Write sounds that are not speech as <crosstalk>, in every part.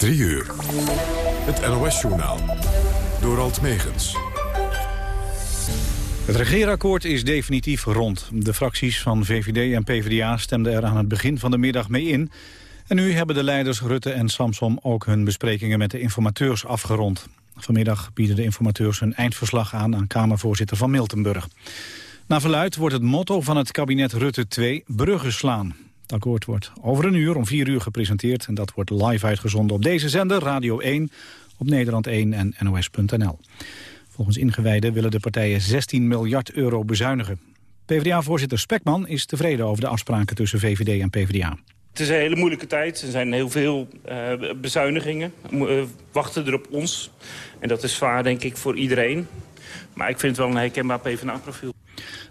3 uur. Het NOS-journaal. Door Alt Megens. Het regeerakkoord is definitief rond. De fracties van VVD en PvdA stemden er aan het begin van de middag mee in. En nu hebben de leiders Rutte en Samsom ook hun besprekingen met de informateurs afgerond. Vanmiddag bieden de informateurs hun eindverslag aan aan Kamervoorzitter van Miltenburg. Na verluid wordt het motto van het kabinet Rutte 2 bruggen slaan. Het akkoord wordt over een uur om vier uur gepresenteerd... en dat wordt live uitgezonden op deze zender, Radio 1, op Nederland 1 en NOS.nl. Volgens ingewijden willen de partijen 16 miljard euro bezuinigen. PvdA-voorzitter Spekman is tevreden over de afspraken tussen VVD en PvdA. Het is een hele moeilijke tijd. Er zijn heel veel uh, bezuinigingen. We wachten er op ons. En dat is zwaar, denk ik, voor iedereen. Maar ik vind het wel een herkenbaar PvdA-profiel.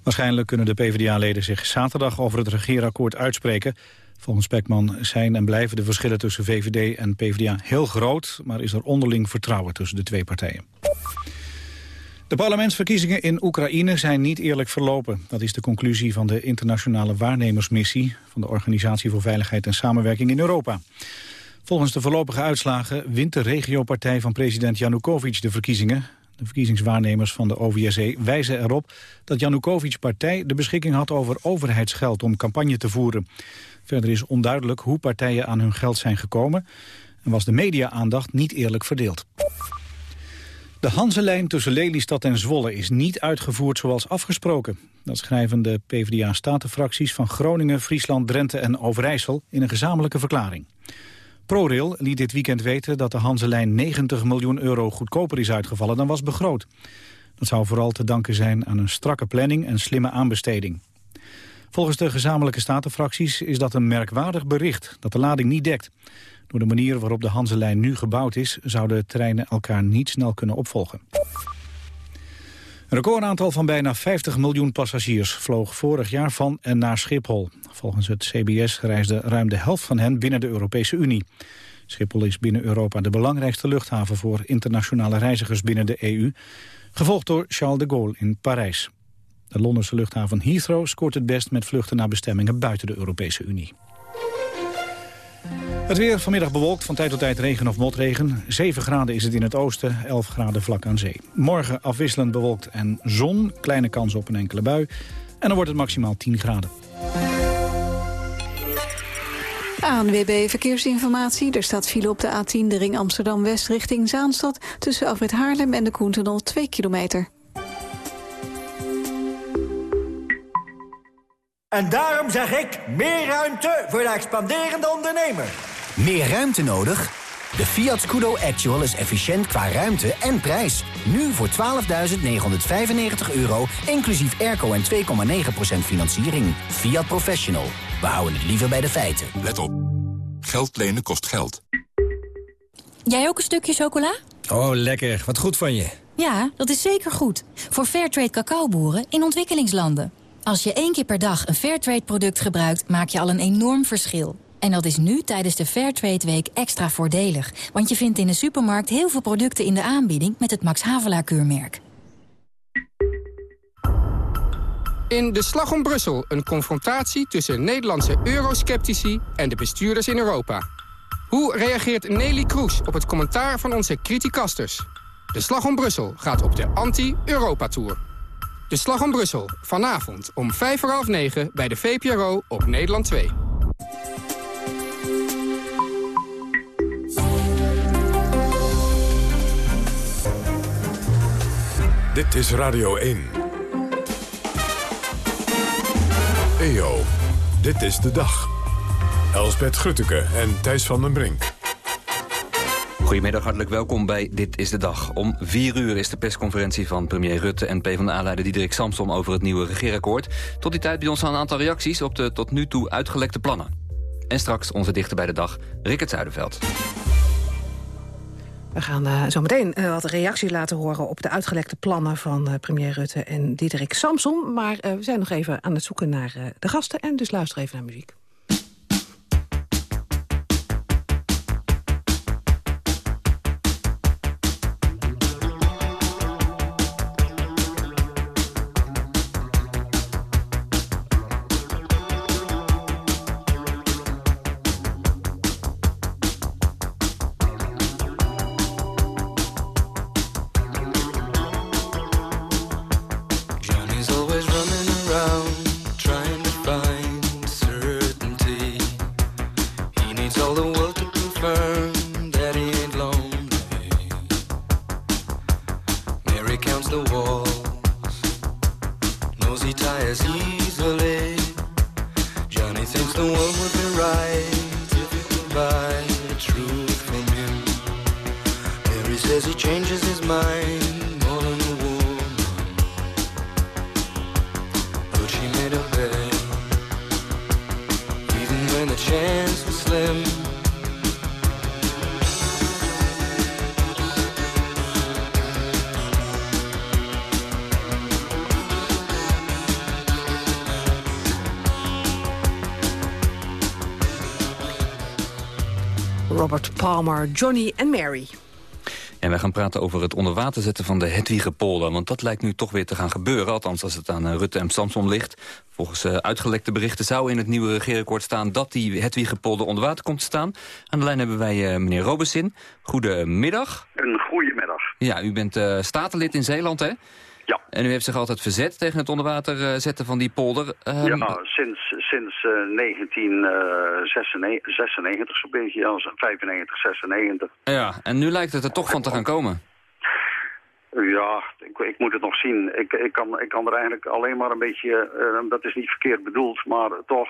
Waarschijnlijk kunnen de PvdA-leden zich zaterdag over het regeerakkoord uitspreken. Volgens Spekman zijn en blijven de verschillen tussen VVD en PvdA heel groot... maar is er onderling vertrouwen tussen de twee partijen. De parlementsverkiezingen in Oekraïne zijn niet eerlijk verlopen. Dat is de conclusie van de internationale waarnemersmissie... van de Organisatie voor Veiligheid en Samenwerking in Europa. Volgens de voorlopige uitslagen wint de regiopartij van president Janukovic de verkiezingen. De verkiezingswaarnemers van de OVSE wijzen erop dat Janukovic's partij de beschikking had over overheidsgeld om campagne te voeren. Verder is onduidelijk hoe partijen aan hun geld zijn gekomen en was de media-aandacht niet eerlijk verdeeld. De Hanselijn tussen Lelystad en Zwolle is niet uitgevoerd zoals afgesproken. Dat schrijven de PvdA-statenfracties van Groningen, Friesland, Drenthe en Overijssel in een gezamenlijke verklaring. ProRail liet dit weekend weten dat de Hanselijn 90 miljoen euro goedkoper is uitgevallen dan was begroot. Dat zou vooral te danken zijn aan een strakke planning en slimme aanbesteding. Volgens de gezamenlijke statenfracties is dat een merkwaardig bericht dat de lading niet dekt. Door de manier waarop de Hanselijn nu gebouwd is... zouden treinen elkaar niet snel kunnen opvolgen. Een recordaantal van bijna 50 miljoen passagiers vloog vorig jaar van en naar Schiphol. Volgens het CBS reisde ruim de helft van hen binnen de Europese Unie. Schiphol is binnen Europa de belangrijkste luchthaven voor internationale reizigers binnen de EU, gevolgd door Charles de Gaulle in Parijs. De Londense luchthaven Heathrow scoort het best met vluchten naar bestemmingen buiten de Europese Unie. Het weer vanmiddag bewolkt, van tijd tot tijd regen of motregen. 7 graden is het in het oosten, 11 graden vlak aan zee. Morgen afwisselend bewolkt en zon, kleine kans op een enkele bui. En dan wordt het maximaal 10 graden. ANWB Verkeersinformatie. Er staat file op de A10, de ring Amsterdam-West richting Zaanstad... tussen Afrit Haarlem en de Koentenol 2 kilometer. En daarom zeg ik meer ruimte voor de expanderende ondernemer. Meer ruimte nodig? De Fiat Scudo Actual is efficiënt qua ruimte en prijs. Nu voor 12.995 euro, inclusief airco en 2,9% financiering. Fiat Professional. We houden het liever bij de feiten. Let op. Geld lenen kost geld. Jij ook een stukje chocola? Oh, lekker. Wat goed van je. Ja, dat is zeker goed. Voor Fairtrade cacaoboeren in ontwikkelingslanden. Als je één keer per dag een Fairtrade-product gebruikt, maak je al een enorm verschil. En dat is nu tijdens de Fairtrade Week extra voordelig. Want je vindt in de supermarkt heel veel producten in de aanbieding met het Max Havelaar keurmerk. In De Slag om Brussel een confrontatie tussen Nederlandse eurosceptici en de bestuurders in Europa. Hoe reageert Nelly Kroes op het commentaar van onze criticasters? De Slag om Brussel gaat op de anti-Europa-tour. De Slag om Brussel, vanavond om vijf voor half negen bij de VPRO op Nederland 2. Dit is Radio 1. EO, dit is de dag. Elsbeth Grutteke en Thijs van den Brink. Goedemiddag, hartelijk welkom bij Dit is de Dag. Om vier uur is de persconferentie van premier Rutte en PvdA-leider Diederik Samsom over het nieuwe regeerakkoord. Tot die tijd bij ons een aantal reacties op de tot nu toe uitgelekte plannen. En straks onze dichter bij de dag, Rickert Zuiderveld. We gaan uh, zo meteen uh, wat reactie laten horen op de uitgelekte plannen van uh, premier Rutte en Diederik Samson. Maar we zijn nog even aan het zoeken naar de gasten en dus luister even naar muziek. Robert Palmer, Johnny en Mary. En wij gaan praten over het onder water zetten van de Hedwiegepolder. Want dat lijkt nu toch weer te gaan gebeuren. Althans, als het aan eh, Rutte en Samson ligt. Volgens uh, uitgelekte berichten zou in het nieuwe regeerakkoord staan... dat die Hedwiegepolder onder water komt te staan. Aan de lijn hebben wij uh, meneer Robesin. Goedemiddag. Een goedemiddag. Ja, u bent uh, statenlid in Zeeland, hè? Ja. En u heeft zich altijd verzet tegen het onder water zetten van die polder. Um... Ja, sinds, sinds uh, 1996 zo'n beetje, als 95, 96. Ja, en nu lijkt het er toch van te gaan komen. Ja, ik, ik moet het nog zien. Ik, ik, kan, ik kan er eigenlijk alleen maar een beetje, uh, dat is niet verkeerd bedoeld, maar toch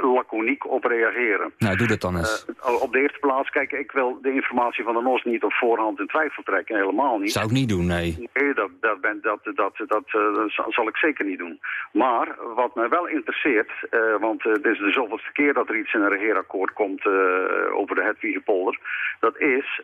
laconiek op reageren. Nou, doe dat dan eens. Uh, op de eerste plaats, kijk, ik wil de informatie van de NOS niet op voorhand in twijfel trekken. Helemaal niet. Zou ik niet doen, nee. Nee, dat, dat, ben, dat, dat, dat uh, zal ik zeker niet doen. Maar wat mij wel interesseert, uh, want het is de zoveelste keer dat er iets in een regeerakkoord komt over de Hedwiegepolder. Dat is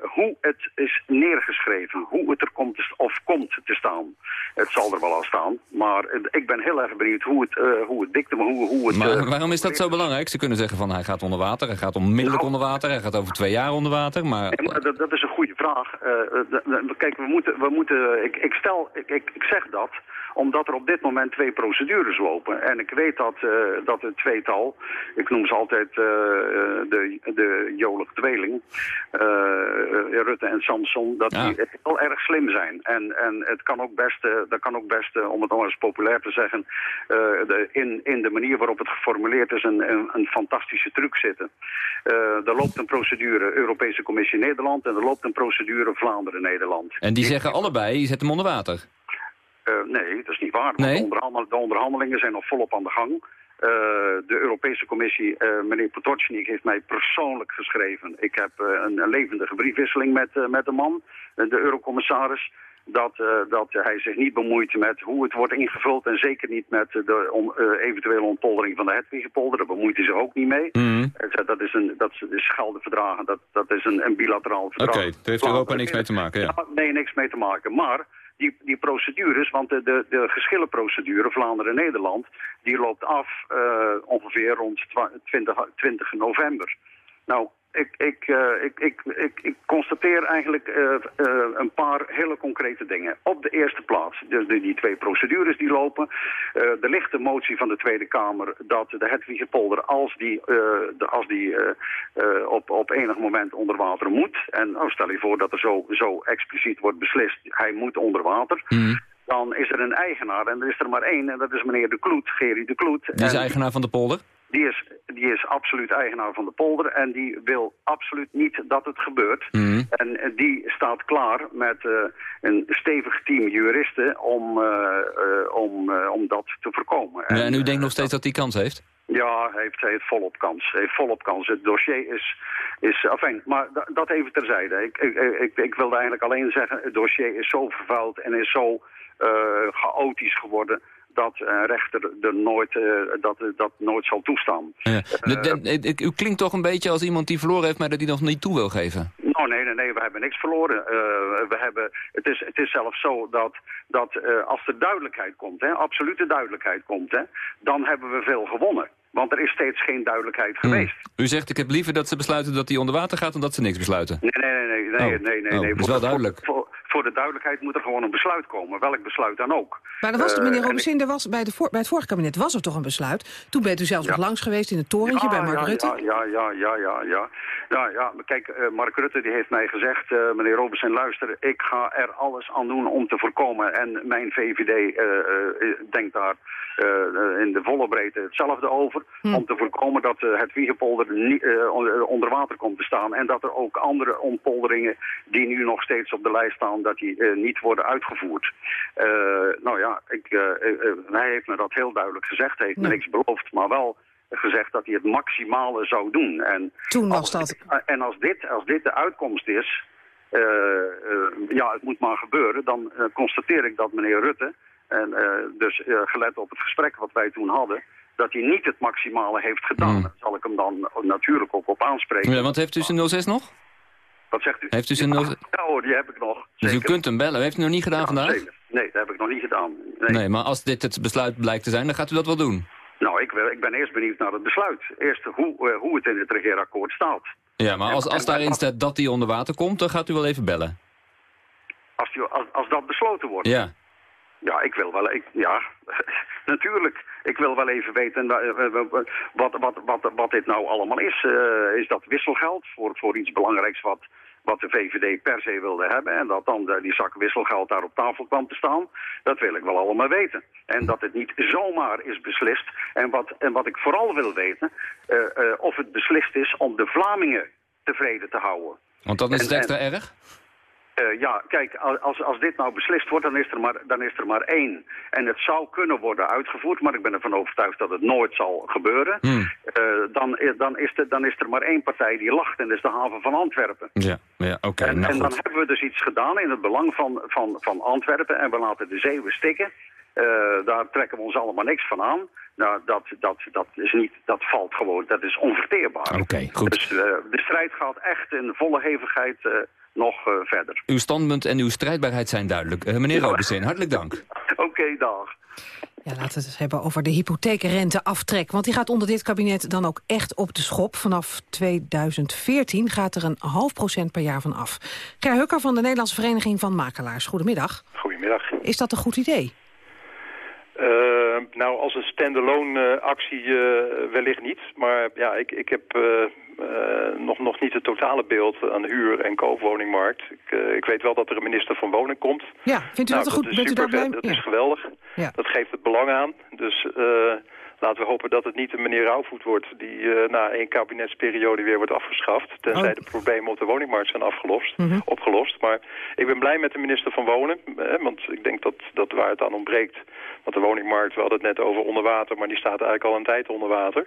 hoe het is neergeschreven, hoe het er komt of komt te staan. Het zal er wel al staan, maar ik ben heel erg benieuwd hoe het, hoe het dikte, hoe, hoe het... Maar, waarom is dat zo belangrijk? Ze kunnen zeggen van hij gaat onder water, hij gaat onmiddellijk Nou. onder water, hij gaat over twee jaar onder water, maar... Dat, dat is een goede vraag. Uh, kijk, we moeten, we moeten, ik, ik stel, ik, ik, ik zeg dat omdat er op dit moment twee procedures lopen. En ik weet dat, uh, dat het tweetal, ik noem ze altijd uh, de, de jolige tweeling, uh, Rutte en Samson, dat Ja. die heel erg slim zijn. En, en het kan ook best, dat kan ook best om het nog eens populair te zeggen, de, in, in de manier waarop het geformuleerd is, een, een, een fantastische truc zitten. Er loopt een procedure Europese Commissie Nederland en er loopt een procedure Vlaanderen-Nederland. En die zeggen allebei, zet hem onder water. Uh, nee, dat is niet waar. Nee? De, onderhandel de, onderhandelingen zijn nog volop aan de gang. Uh, de Europese Commissie, uh, meneer Potocnik, heeft mij persoonlijk geschreven. Ik heb een, een levendige briefwisseling met, met de man, de eurocommissaris. Dat, uh, dat hij zich niet bemoeit met hoe het wordt ingevuld en zeker niet met de on, uh, eventuele ontpoldering van de Hedwiggepolder. Daar bemoeit hij zich ook niet mee. Mm. Dat is een dat is scheldenverdragen, dat, dat is een, een bilateraal verdrag. Oké, okay, daar heeft Europa niks mee te maken, ja. ja. Nee, niks mee te maken. Maar die, die procedures, want de, de, de geschillenprocedure Vlaanderen-Nederland, die loopt af uh, ongeveer rond 20, 20 november. Nou, ik, ik, uh, ik, ik, ik, ik constateer eigenlijk uh, uh, een paar hele concrete dingen. Op de eerste plaats, dus de, die twee procedures die lopen. er ligt de motie van de Tweede Kamer dat de Hedwiggepolder, als die, de, als die op, op enig moment onder water moet... en nou, stel je voor dat er zo, zo expliciet wordt beslist, hij moet onder water... Mm. Dan is er een eigenaar en er is er maar één en dat is meneer De Kloet, Gerry De Kloet. Die is en eigenaar van de polder? Die is, die is absoluut eigenaar van de polder en die wil absoluut niet dat het gebeurt. Mm. En die staat klaar met uh, een stevig team juristen om, uh, uh, om, om dat te voorkomen. Ja, en u denkt nog steeds dat hij kans heeft? Ja, hij heeft, hij heeft volop kans. Heeft volop kans. Het dossier is... is enfin, maar dat even terzijde. Ik, ik, ik, ik wilde eigenlijk alleen zeggen, het dossier is zo vervuild en is zo chaotisch geworden dat een rechter er nooit, uh, dat, dat nooit zal toestaan. Ja. De, u klinkt toch een beetje als iemand die verloren heeft, maar dat hij nog niet toe wil geven. Nou, nee, nee, nee, we hebben niks verloren. We hebben, het, is, het is zelfs zo dat, dat als er duidelijkheid komt, hè, absolute duidelijkheid komt, hè, dan hebben we veel gewonnen. Want er is steeds geen duidelijkheid geweest. Hmm. U zegt, ik heb liever dat ze besluiten dat hij onder water gaat... dan dat ze niks besluiten. Nee, nee, nee. nee, nee, oh. nee, nee, oh, nee. Dat is wel duidelijk. Voor, de duidelijkheid moet er gewoon een besluit komen. Welk besluit dan ook. Maar er was, uh, meneer Robesin, er was bij, de bij het vorige kabinet was er toch een besluit? Toen bent u zelfs ja. nog langs geweest in het torentje ja, bij Mark ja, Rutte. Ja, ja, ja, ja, ja. Ja, ja, maar kijk, uh, Mark Rutte die heeft mij gezegd... Uh, meneer Robesin, luister, ik ga er alles aan doen om te voorkomen. En mijn VVD denkt daar in de volle breedte hetzelfde over. Hm. Om te voorkomen dat het Wiegepolder niet, onder water komt te staan. En dat er ook andere ontpolderingen die nu nog steeds op de lijst staan... dat die niet worden uitgevoerd. nou ja, ik, hij heeft me dat heel duidelijk gezegd. Hij heeft me niks beloofd, maar wel gezegd dat hij het maximale zou doen. En Toen was als, dat. En als dit, als dit de uitkomst is, eh, eh, ja, het moet maar gebeuren, dan eh, constateer ik dat meneer Rutte, en eh, dus eh, gelet op het gesprek wat wij toen hadden, dat hij niet het maximale heeft gedaan. Hmm. Daar zal ik hem dan natuurlijk ook op aanspreken. Ja, want heeft u zijn 06 nog? Wat zegt u? Heeft u zijn 06? Ja hoor, die heb ik nog. Dus u kunt hem bellen. Heeft u nog niet gedaan Ja, vandaag? zeker. Nee, dat heb ik nog niet gedaan. Nee. Nee, maar als dit het besluit blijkt te zijn, dan gaat u dat wel doen. Nou, ik, wil, ik ben eerst benieuwd naar het besluit. Eerst hoe, eh, hoe het in het regeerakkoord staat. Ja, maar als, als daarin staat dat hij onder water komt, dan gaat u wel even bellen. Als, die, als, als dat besloten wordt. Ja. Ja, ik wil wel, ik, ja, <laughs> natuurlijk. Ik wil wel even weten eh, eh, eh, wat, wat, wat, wat dit nou allemaal is. Eh, is dat wisselgeld voor, voor iets belangrijks wat, wat de VVD per se wilde hebben. En dat dan die zak wisselgeld daar op tafel kwam te staan. Dat wil ik wel allemaal weten. En dat het niet zomaar is beslist. En wat, en wat ik vooral wil weten, eh, of het beslist is om de Vlamingen tevreden te houden. Want dan is het extra en- erg? Eh, ja, kijk, als, als dit nou beslist wordt, dan is, er maar, dan is er maar één. En het zou kunnen worden uitgevoerd, maar ik ben ervan overtuigd dat het nooit zal gebeuren. Eh, dan, i- dan, is er, dan is er maar één partij die lacht en dat is de haven van Antwerpen. Ja, ja oké. en nou en dan hebben we dus iets gedaan in het belang van, van, van Antwerpen en we laten de Zeeuwen stikken. Eh, daar trekken we ons allemaal niks van aan. Nou, dat, dat, dat, is niet, dat valt gewoon, dat is onverteerbaar. Oké, goed. Dus eh, de strijd gaat echt in volle hevigheid eh, nog eh, verder. Uw standpunt en uw strijdbaarheid zijn duidelijk. Eh, meneer Ja. Robesin, hartelijk dank. <laughs> Oké, dag. Ja, laten we het eens hebben over de hypotheekrenteaftrek. Want die gaat onder dit kabinet dan ook echt op de schop. Vanaf 2014 gaat er een half procent per jaar van af. Ger Hukker van de Nederlandse Vereniging van Makelaars. Goedemiddag. Goedemiddag. Is dat een goed idee? Eh, nou, als een standalone eh, actie eh, wellicht niet. Maar ja, ik, ik heb nog, nog niet het totale beeld aan de huur- en koopwoningmarkt. Ik, ik weet wel dat er een minister van Woning komt. Ja, vindt u Nou, dat goed? Bent u daar blij Dat is geweldig. Ja. Dat geeft het belang aan. Dus eh, Laten we hopen dat het niet de meneer Rauwvoet wordt... die eh, na één kabinetsperiode weer wordt afgeschaft... tenzij oh. de problemen op de woningmarkt zijn afgelost, mhm. opgelost. Maar ik ben blij met de minister van Wonen... Want ik denk dat, dat waar het aan ontbreekt... want de woningmarkt, we hadden het net over onder water... maar die staat eigenlijk al een tijd onder water.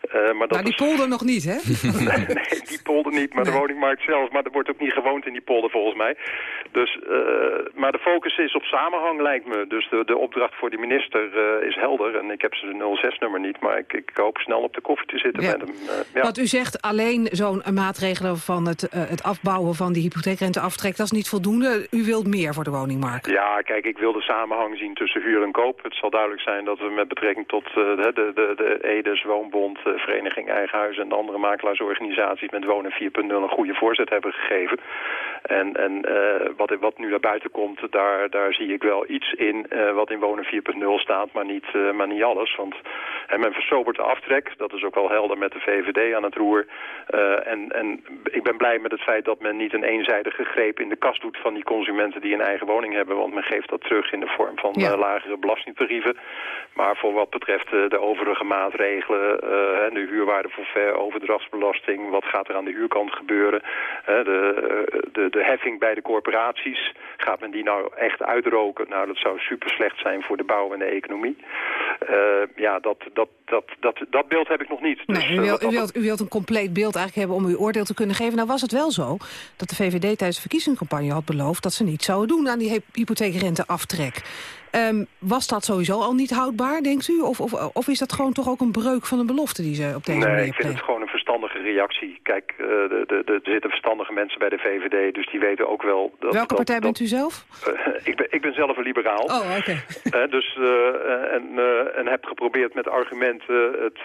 Eh, maar dat die polder nog niet, hè? <laughs> nee, die polder niet, maar de woningmarkt zelf. Maar er wordt ook niet gewoond in die polder, volgens mij. Dus, eh, maar de focus is op samenhang, lijkt me. Dus de, de opdracht voor de minister is helder. En ik heb ze 06 succesnummer niet, maar ik, ik hoop snel op de koffie te zitten met hem. Eh, ja. Wat u zegt, alleen zo'n maatregelen van het, eh, het afbouwen van die hypotheekrenteaftrek, dat is niet voldoende. U wilt meer voor de woningmarkt. Ja, kijk, ik wil de samenhang zien tussen huur en koop. Het zal duidelijk zijn dat we met betrekking tot uh, de, de, de, de Edes, Woonbond, Vereniging Eigenhuizen en de andere makelaarsorganisaties met Wonen 4.0 een goede voorzet hebben gegeven. En, en wat, wat nu naar buiten komt, daar, daar zie ik wel iets in wat in Wonen 4.0 staat, maar niet, maar niet alles. Want en men versobert de aftrek, dat is ook wel helder met de VVD aan het roer. Eh, en, en ik ben blij met het feit dat men niet een eenzijdige greep in de kast doet van die consumenten die een eigen woning hebben. Want men geeft dat terug in de vorm van Ja. eh, lagere belastingtarieven. Maar voor wat betreft eh, de overige maatregelen, de huurwaarde forfait, overdrachtsbelasting, wat gaat er aan de huurkant gebeuren? De, de, de heffing bij de corporaties, gaat men die nou echt uitroken? Nou, dat zou super slecht zijn voor de bouw en de economie. Ja, dat, dat, dat, dat, dat beeld heb ik nog niet. Dus, u, eh, wil, wat u, wilt, u wilt een compleet beeld eigenlijk hebben om uw oordeel te kunnen geven. Nou was het wel zo dat de VVD tijdens de verkiezingscampagne had beloofd... dat ze niet zouden doen aan die hy- hypotheekrenteaftrek. Ehm, was dat sowieso al niet houdbaar, denkt u? Of, of, of is dat gewoon toch ook een breuk van een belofte die ze op deze Nee, manier ik vind het gewoon een verstandige reactie. Kijk, eh, de, de, de, er zitten verstandige mensen bij de VVD, dus die weten ook wel... Dat, Welke dat- partij dat- bent u zelf? Eh, ik, ben, ik ben zelf een liberaal. Oh, oké. <laughs> Dus, eh, en, en heb geprobeerd met argumenten het,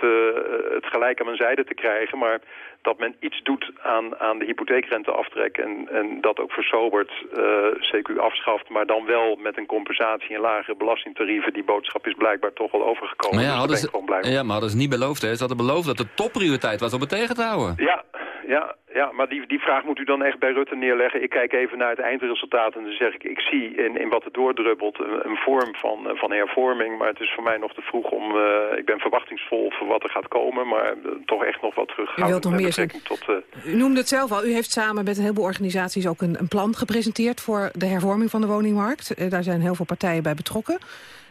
het gelijk aan mijn zijde te krijgen. Maar dat men iets doet aan, aan de hypotheekrenteaftrek en, en dat ook versobert, eh, CQ afschaft, maar dan wel met een compensatie en lagere belastingtarieven. Die boodschap is blijkbaar toch wel overgekomen. Maar ja, dus hadden ze, ja, maar hadden ze niet beloofd, hè? Ze hadden beloofd dat de topprioriteit was om het tegen te houden. Ja, ja, ja maar die, die vraag moet u dan echt bij Rutte neerleggen. Ik kijk even naar het eindresultaat en dan zeg ik... ik zie in, in wat er doordruppelt een, een vorm van, eh, van hervorming... maar het is voor mij nog te vroeg om... eh, ik ben verwachtingsvol voor wat er gaat komen... maar toch echt nog wat terug. U wilt nog met meer tot... eh, U noemde het zelf al. U heeft samen met een heleboel organisaties ook een, een plan gepresenteerd... voor de hervorming van de woningmarkt. Eh, daar zijn heel veel partijen bij betrokken.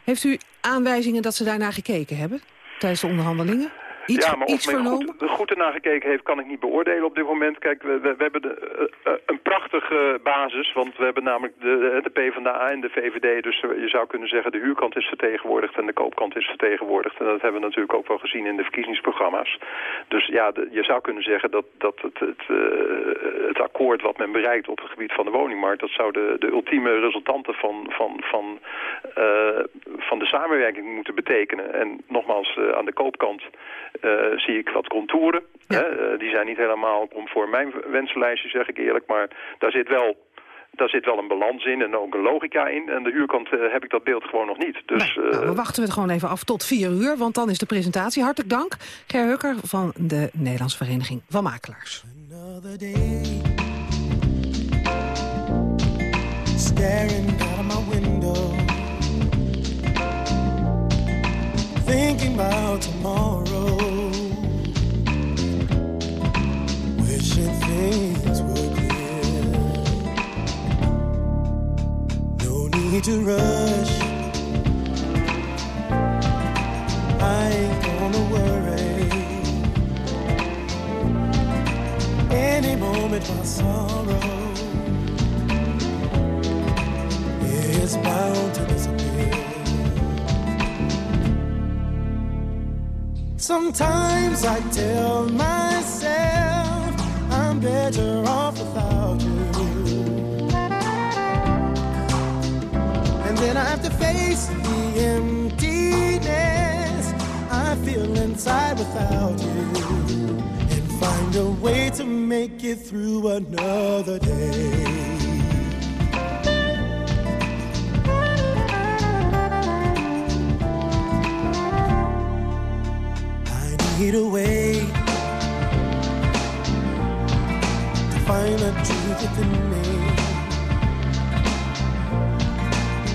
Heeft u aanwijzingen dat ze daarnaar gekeken hebben tijdens de onderhandelingen? Iets, ja, maar of men goed, goed ernaar gekeken heeft, kan ik niet beoordelen op dit moment. Kijk, we, we, we hebben de, eh, eh, een prachtige basis, want we hebben namelijk de, de PvdA en de VVD. Dus eh, je zou kunnen zeggen, de huurkant is vertegenwoordigd en de koopkant is vertegenwoordigd. En dat hebben we natuurlijk ook wel gezien in de verkiezingsprogramma's. Dus ja, de- je zou kunnen zeggen dat, dat het, het, het akkoord wat men bereikt op het gebied van de woningmarkt... dat zou de, de ultieme resultanten van, van, van, van de samenwerking moeten betekenen. En nogmaals, aan de koopkant eh, zie ik wat contouren. Hè? Eh, die zijn niet helemaal conform mijn wensenlijstje, zeg ik eerlijk. Maar daar zit wel... Daar zit wel een balans in en ook een logica in. En de huurkant eh, heb ik dat beeld gewoon nog niet. Dus eh, Nou, we wachten het gewoon even af tot vier uur, want dan is de presentatie. Hartelijk dank, Ger Hukker van de Nederlandse Vereniging van Makelaars. staring out of my window, thinking about tomorrow, things were clear. No need to rush. I ain't gonna worry. Any moment my sorrow is bound to disappear. Sometimes I tell myself Better off without you. And then I have to face the emptiness I feel inside without you. And find a way to make it through another day. I need a way find the truth within me.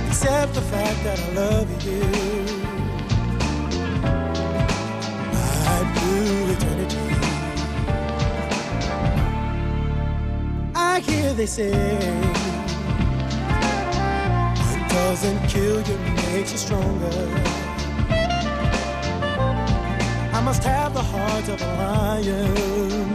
Accept the fact that I love you. My blue eternity. I hear they say what doesn't kill you makes you stronger. I must have the heart of a lion,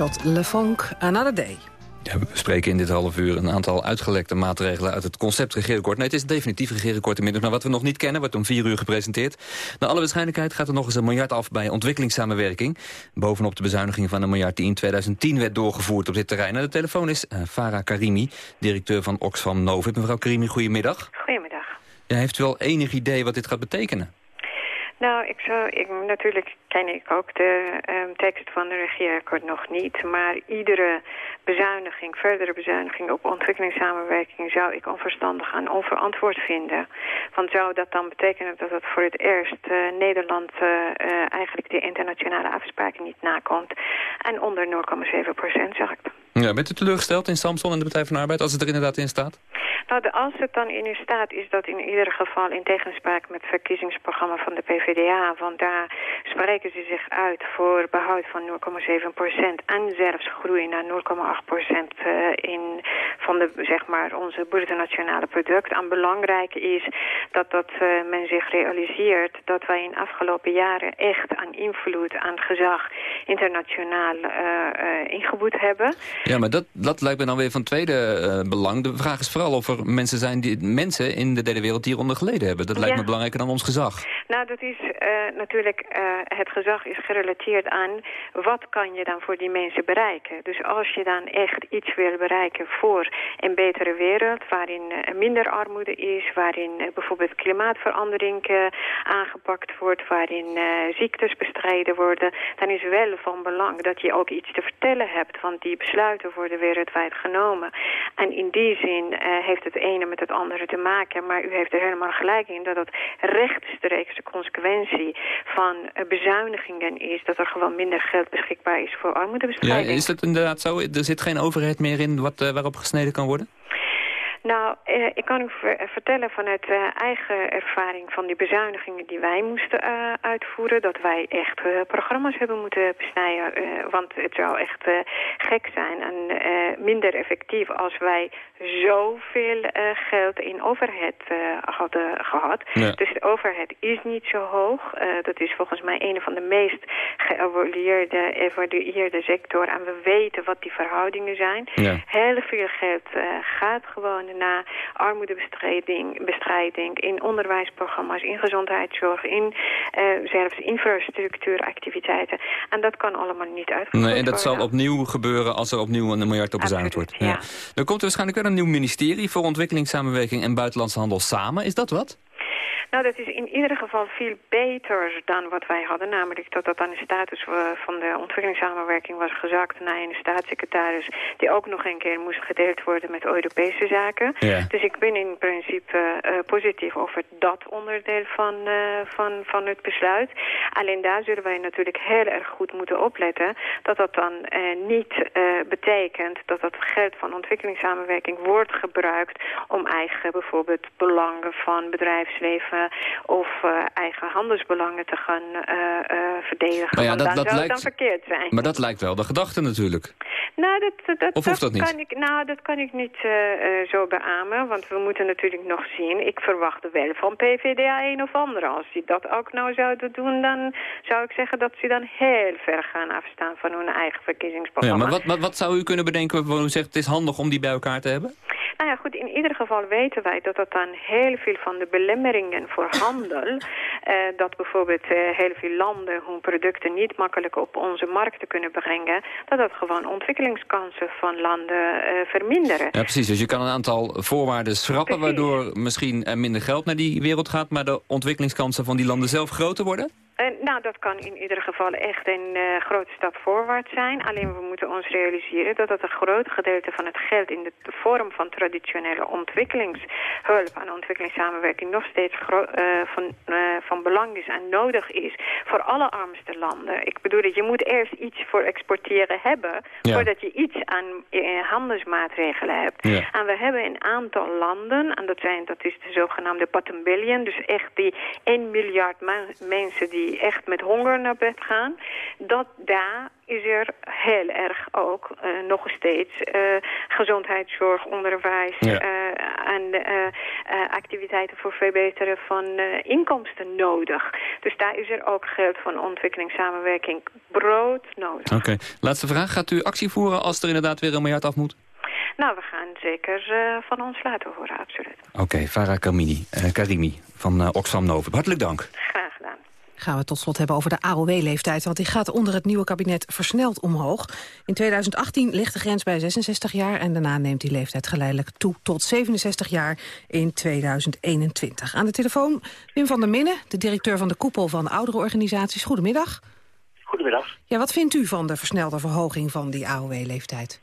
Without Buckshot Le Fonk, Another Day. Ja, we bespreken in dit half uur een aantal uitgelekte maatregelen uit het concept regeerakkoord. Nee, het is een definitief regeerakkoord inmiddels, maar wat we nog niet kennen, wordt om vier uur gepresenteerd. Naar alle waarschijnlijkheid gaat er nog eens een miljard af bij ontwikkelingssamenwerking. Bovenop de bezuiniging van een miljard die in 2010 werd doorgevoerd op dit terrein. En de telefoon is eh, Farah Karimi, directeur van Oxfam Novib. Mevrouw Karimi, goedemiddag. Goedemiddag. Ja, heeft u wel enig idee wat dit gaat betekenen? Nou, ik zou, ik, natuurlijk ken ik ook de ehm, tekst van de regeerakkoord nog niet. Maar iedere bezuiniging, verdere bezuiniging op ontwikkelingssamenwerking... zou ik onverstandig en onverantwoord vinden. Want zou dat dan betekenen dat het voor het eerst eh, Nederland... eh, eh, eigenlijk de internationale afspraken niet nakomt. En onder 0,7 procent, zag ik. Ja, bent u teleurgesteld in Samson en de Partij van de Arbeid als het er inderdaad in staat? Nou, als het dan in u staat, is dat in ieder geval in tegenspraak met het verkiezingsprogramma van de PvdA. Want daar spreken ze zich uit voor behoud van 0,7 procent en zelfs groei naar 0,8 procent uh, in van de, zeg maar, onze nationale product. En belangrijk is dat, dat uh, men zich realiseert dat wij in de afgelopen jaren echt aan invloed, aan gezag internationaal uh, uh, ingeboet hebben. Ja, maar dat, dat lijkt me dan weer van tweede belang. De vraag is vooral of er mensen zijn, die, mensen in de derde wereld die hieronder geleden hebben. Dat lijkt Ja. me belangrijker dan ons gezag. Nou, dat is uh, natuurlijk, uh, het gezag is gerelateerd aan wat kan je dan voor die mensen bereiken. Dus als je dan echt iets wil bereiken voor een betere wereld, waarin uh, minder armoede is, waarin bijvoorbeeld klimaatverandering aangepakt wordt, waarin ziektes bestreden worden, dan is wel van belang dat je ook iets te vertellen hebt, want die besluiten worden wereldwijd genomen. En in die zin uh, heeft het ene met het andere te maken, maar u heeft er helemaal gelijk in dat het rechtstreeks de consequentie van uh, bezuinigingen is, dat er gewoon minder geld beschikbaar is voor Ja, armoedebestrijding. is dat inderdaad zo? Er zit geen overheid meer in wat, uh, waarop gesneden kan worden? Nou, eh, ik kan u ver vertellen vanuit uh, eigen ervaring van die bezuinigingen die wij moesten uh, uitvoeren, dat wij echt uh, programma's hebben moeten besnijden. Uh, want het zou echt gek zijn en minder effectief als wij zoveel uh, geld in overheid uh, hadden gehad. Ja. Dus de overheid is niet zo hoog. Uh, dat is volgens mij een van de meest geëvalueerde evalueerde sector. En we weten wat die verhoudingen zijn. Ja. Heel veel geld gaat gewoon naar armoedebestrijding bestrijding, in onderwijsprogramma's, in gezondheidszorg, in zelfs infrastructuuractiviteiten. En dat kan allemaal niet uitgevoerd Nee, en dat worden. zal opnieuw gebeuren als er opnieuw een miljard op bezuinigd wordt. ja. Er komt er waarschijnlijk wel een nieuw ministerie voor ontwikkelingssamenwerking en buitenlandse handel samen. Is dat wat? Nou, dat is in ieder geval veel beter dan wat wij hadden. Namelijk dat dat aan de status uh, van de ontwikkelingssamenwerking was gezakt naar een staatssecretaris die ook nog een keer moest gedeeld worden met Europese zaken. Ja. Dus ik ben in principe uh, positief over dat onderdeel van, uh, van, van het besluit. Alleen daar zullen wij natuurlijk heel erg goed moeten opletten dat dat dan niet betekent dat dat geld van ontwikkelingssamenwerking wordt gebruikt om eigen bijvoorbeeld belangen van bedrijfsleven of uh, eigen handelsbelangen te gaan uh, uh, verdedigen. Maar ja, dat, dan dat zou lijkt, het dan verkeerd zijn. Maar dat lijkt wel de gedachte natuurlijk. Nou, dat, dat, of hoeft dat niet? Kan ik, nou, dat kan ik niet zo beamen, want we moeten natuurlijk nog zien. Ik verwacht wel van PVDA een of andere. Als die dat ook nou zouden doen, dan zou ik zeggen dat ze dan heel ver gaan afstaan van hun eigen verkiezingsprogramma. Ja, maar wat, wat, wat zou u kunnen bedenken waarvan u zegt het is handig om die bij elkaar te hebben? Nou ja, goed, in ieder geval weten wij dat dat dan heel veel van de belemmeringen voor handel, uh, <laughs> dat bijvoorbeeld uh, heel veel landen hun producten niet makkelijk op onze markten kunnen brengen, dat dat gewoon ontwikkelingskansen van landen uh, verminderen. Ja, precies. Dus je kan een aantal voorwaarden schrappen, precies. waardoor misschien er minder geld naar die wereld gaat, maar de ontwikkelingskansen van die landen zelf groter worden? Uh, nou, dat kan in ieder geval echt een uh, grote stap voorwaarts zijn. Alleen we moeten ons realiseren dat dat een groot gedeelte van het geld in de vorm van traditionele ontwikkelingshulp en ontwikkelingssamenwerking nog steeds uh, van, van belang is en nodig is voor alle armste landen. Ik bedoel dat je moet eerst iets voor exporteren hebben ja. voordat je iets aan handelsmaatregelen hebt. Ja. En we hebben een aantal landen, en dat, zijn, dat is de zogenaamde bottom billion, dus echt die 1 miljard mensen die echt met honger naar bed gaan, dat daar is er heel erg ook uh, nog steeds uh, gezondheidszorg, onderwijs ja. uh, en activiteiten voor verbeteren van inkomsten nodig. Dus daar is er ook geld van ontwikkelingssamenwerking brood nodig. Oké, okay. laatste vraag. Gaat u actie voeren als er inderdaad weer een miljard af moet? Nou, we gaan zeker van ons laten horen, absoluut. Oké, okay, Farah Karimi van Oxfam Novib. Hartelijk dank. Graag gedaan. Gaan we tot slot hebben over de AOW-leeftijd, want die gaat onder het nieuwe kabinet versneld omhoog. In 2018 ligt de grens bij 66 jaar en daarna neemt die leeftijd geleidelijk toe tot 67 jaar in 2021. Aan de telefoon Wim van der Minne, de directeur van de koepel van oudere organisaties. Goedemiddag. Goedemiddag. Ja, wat vindt u van de versnelde verhoging van die AOW-leeftijd?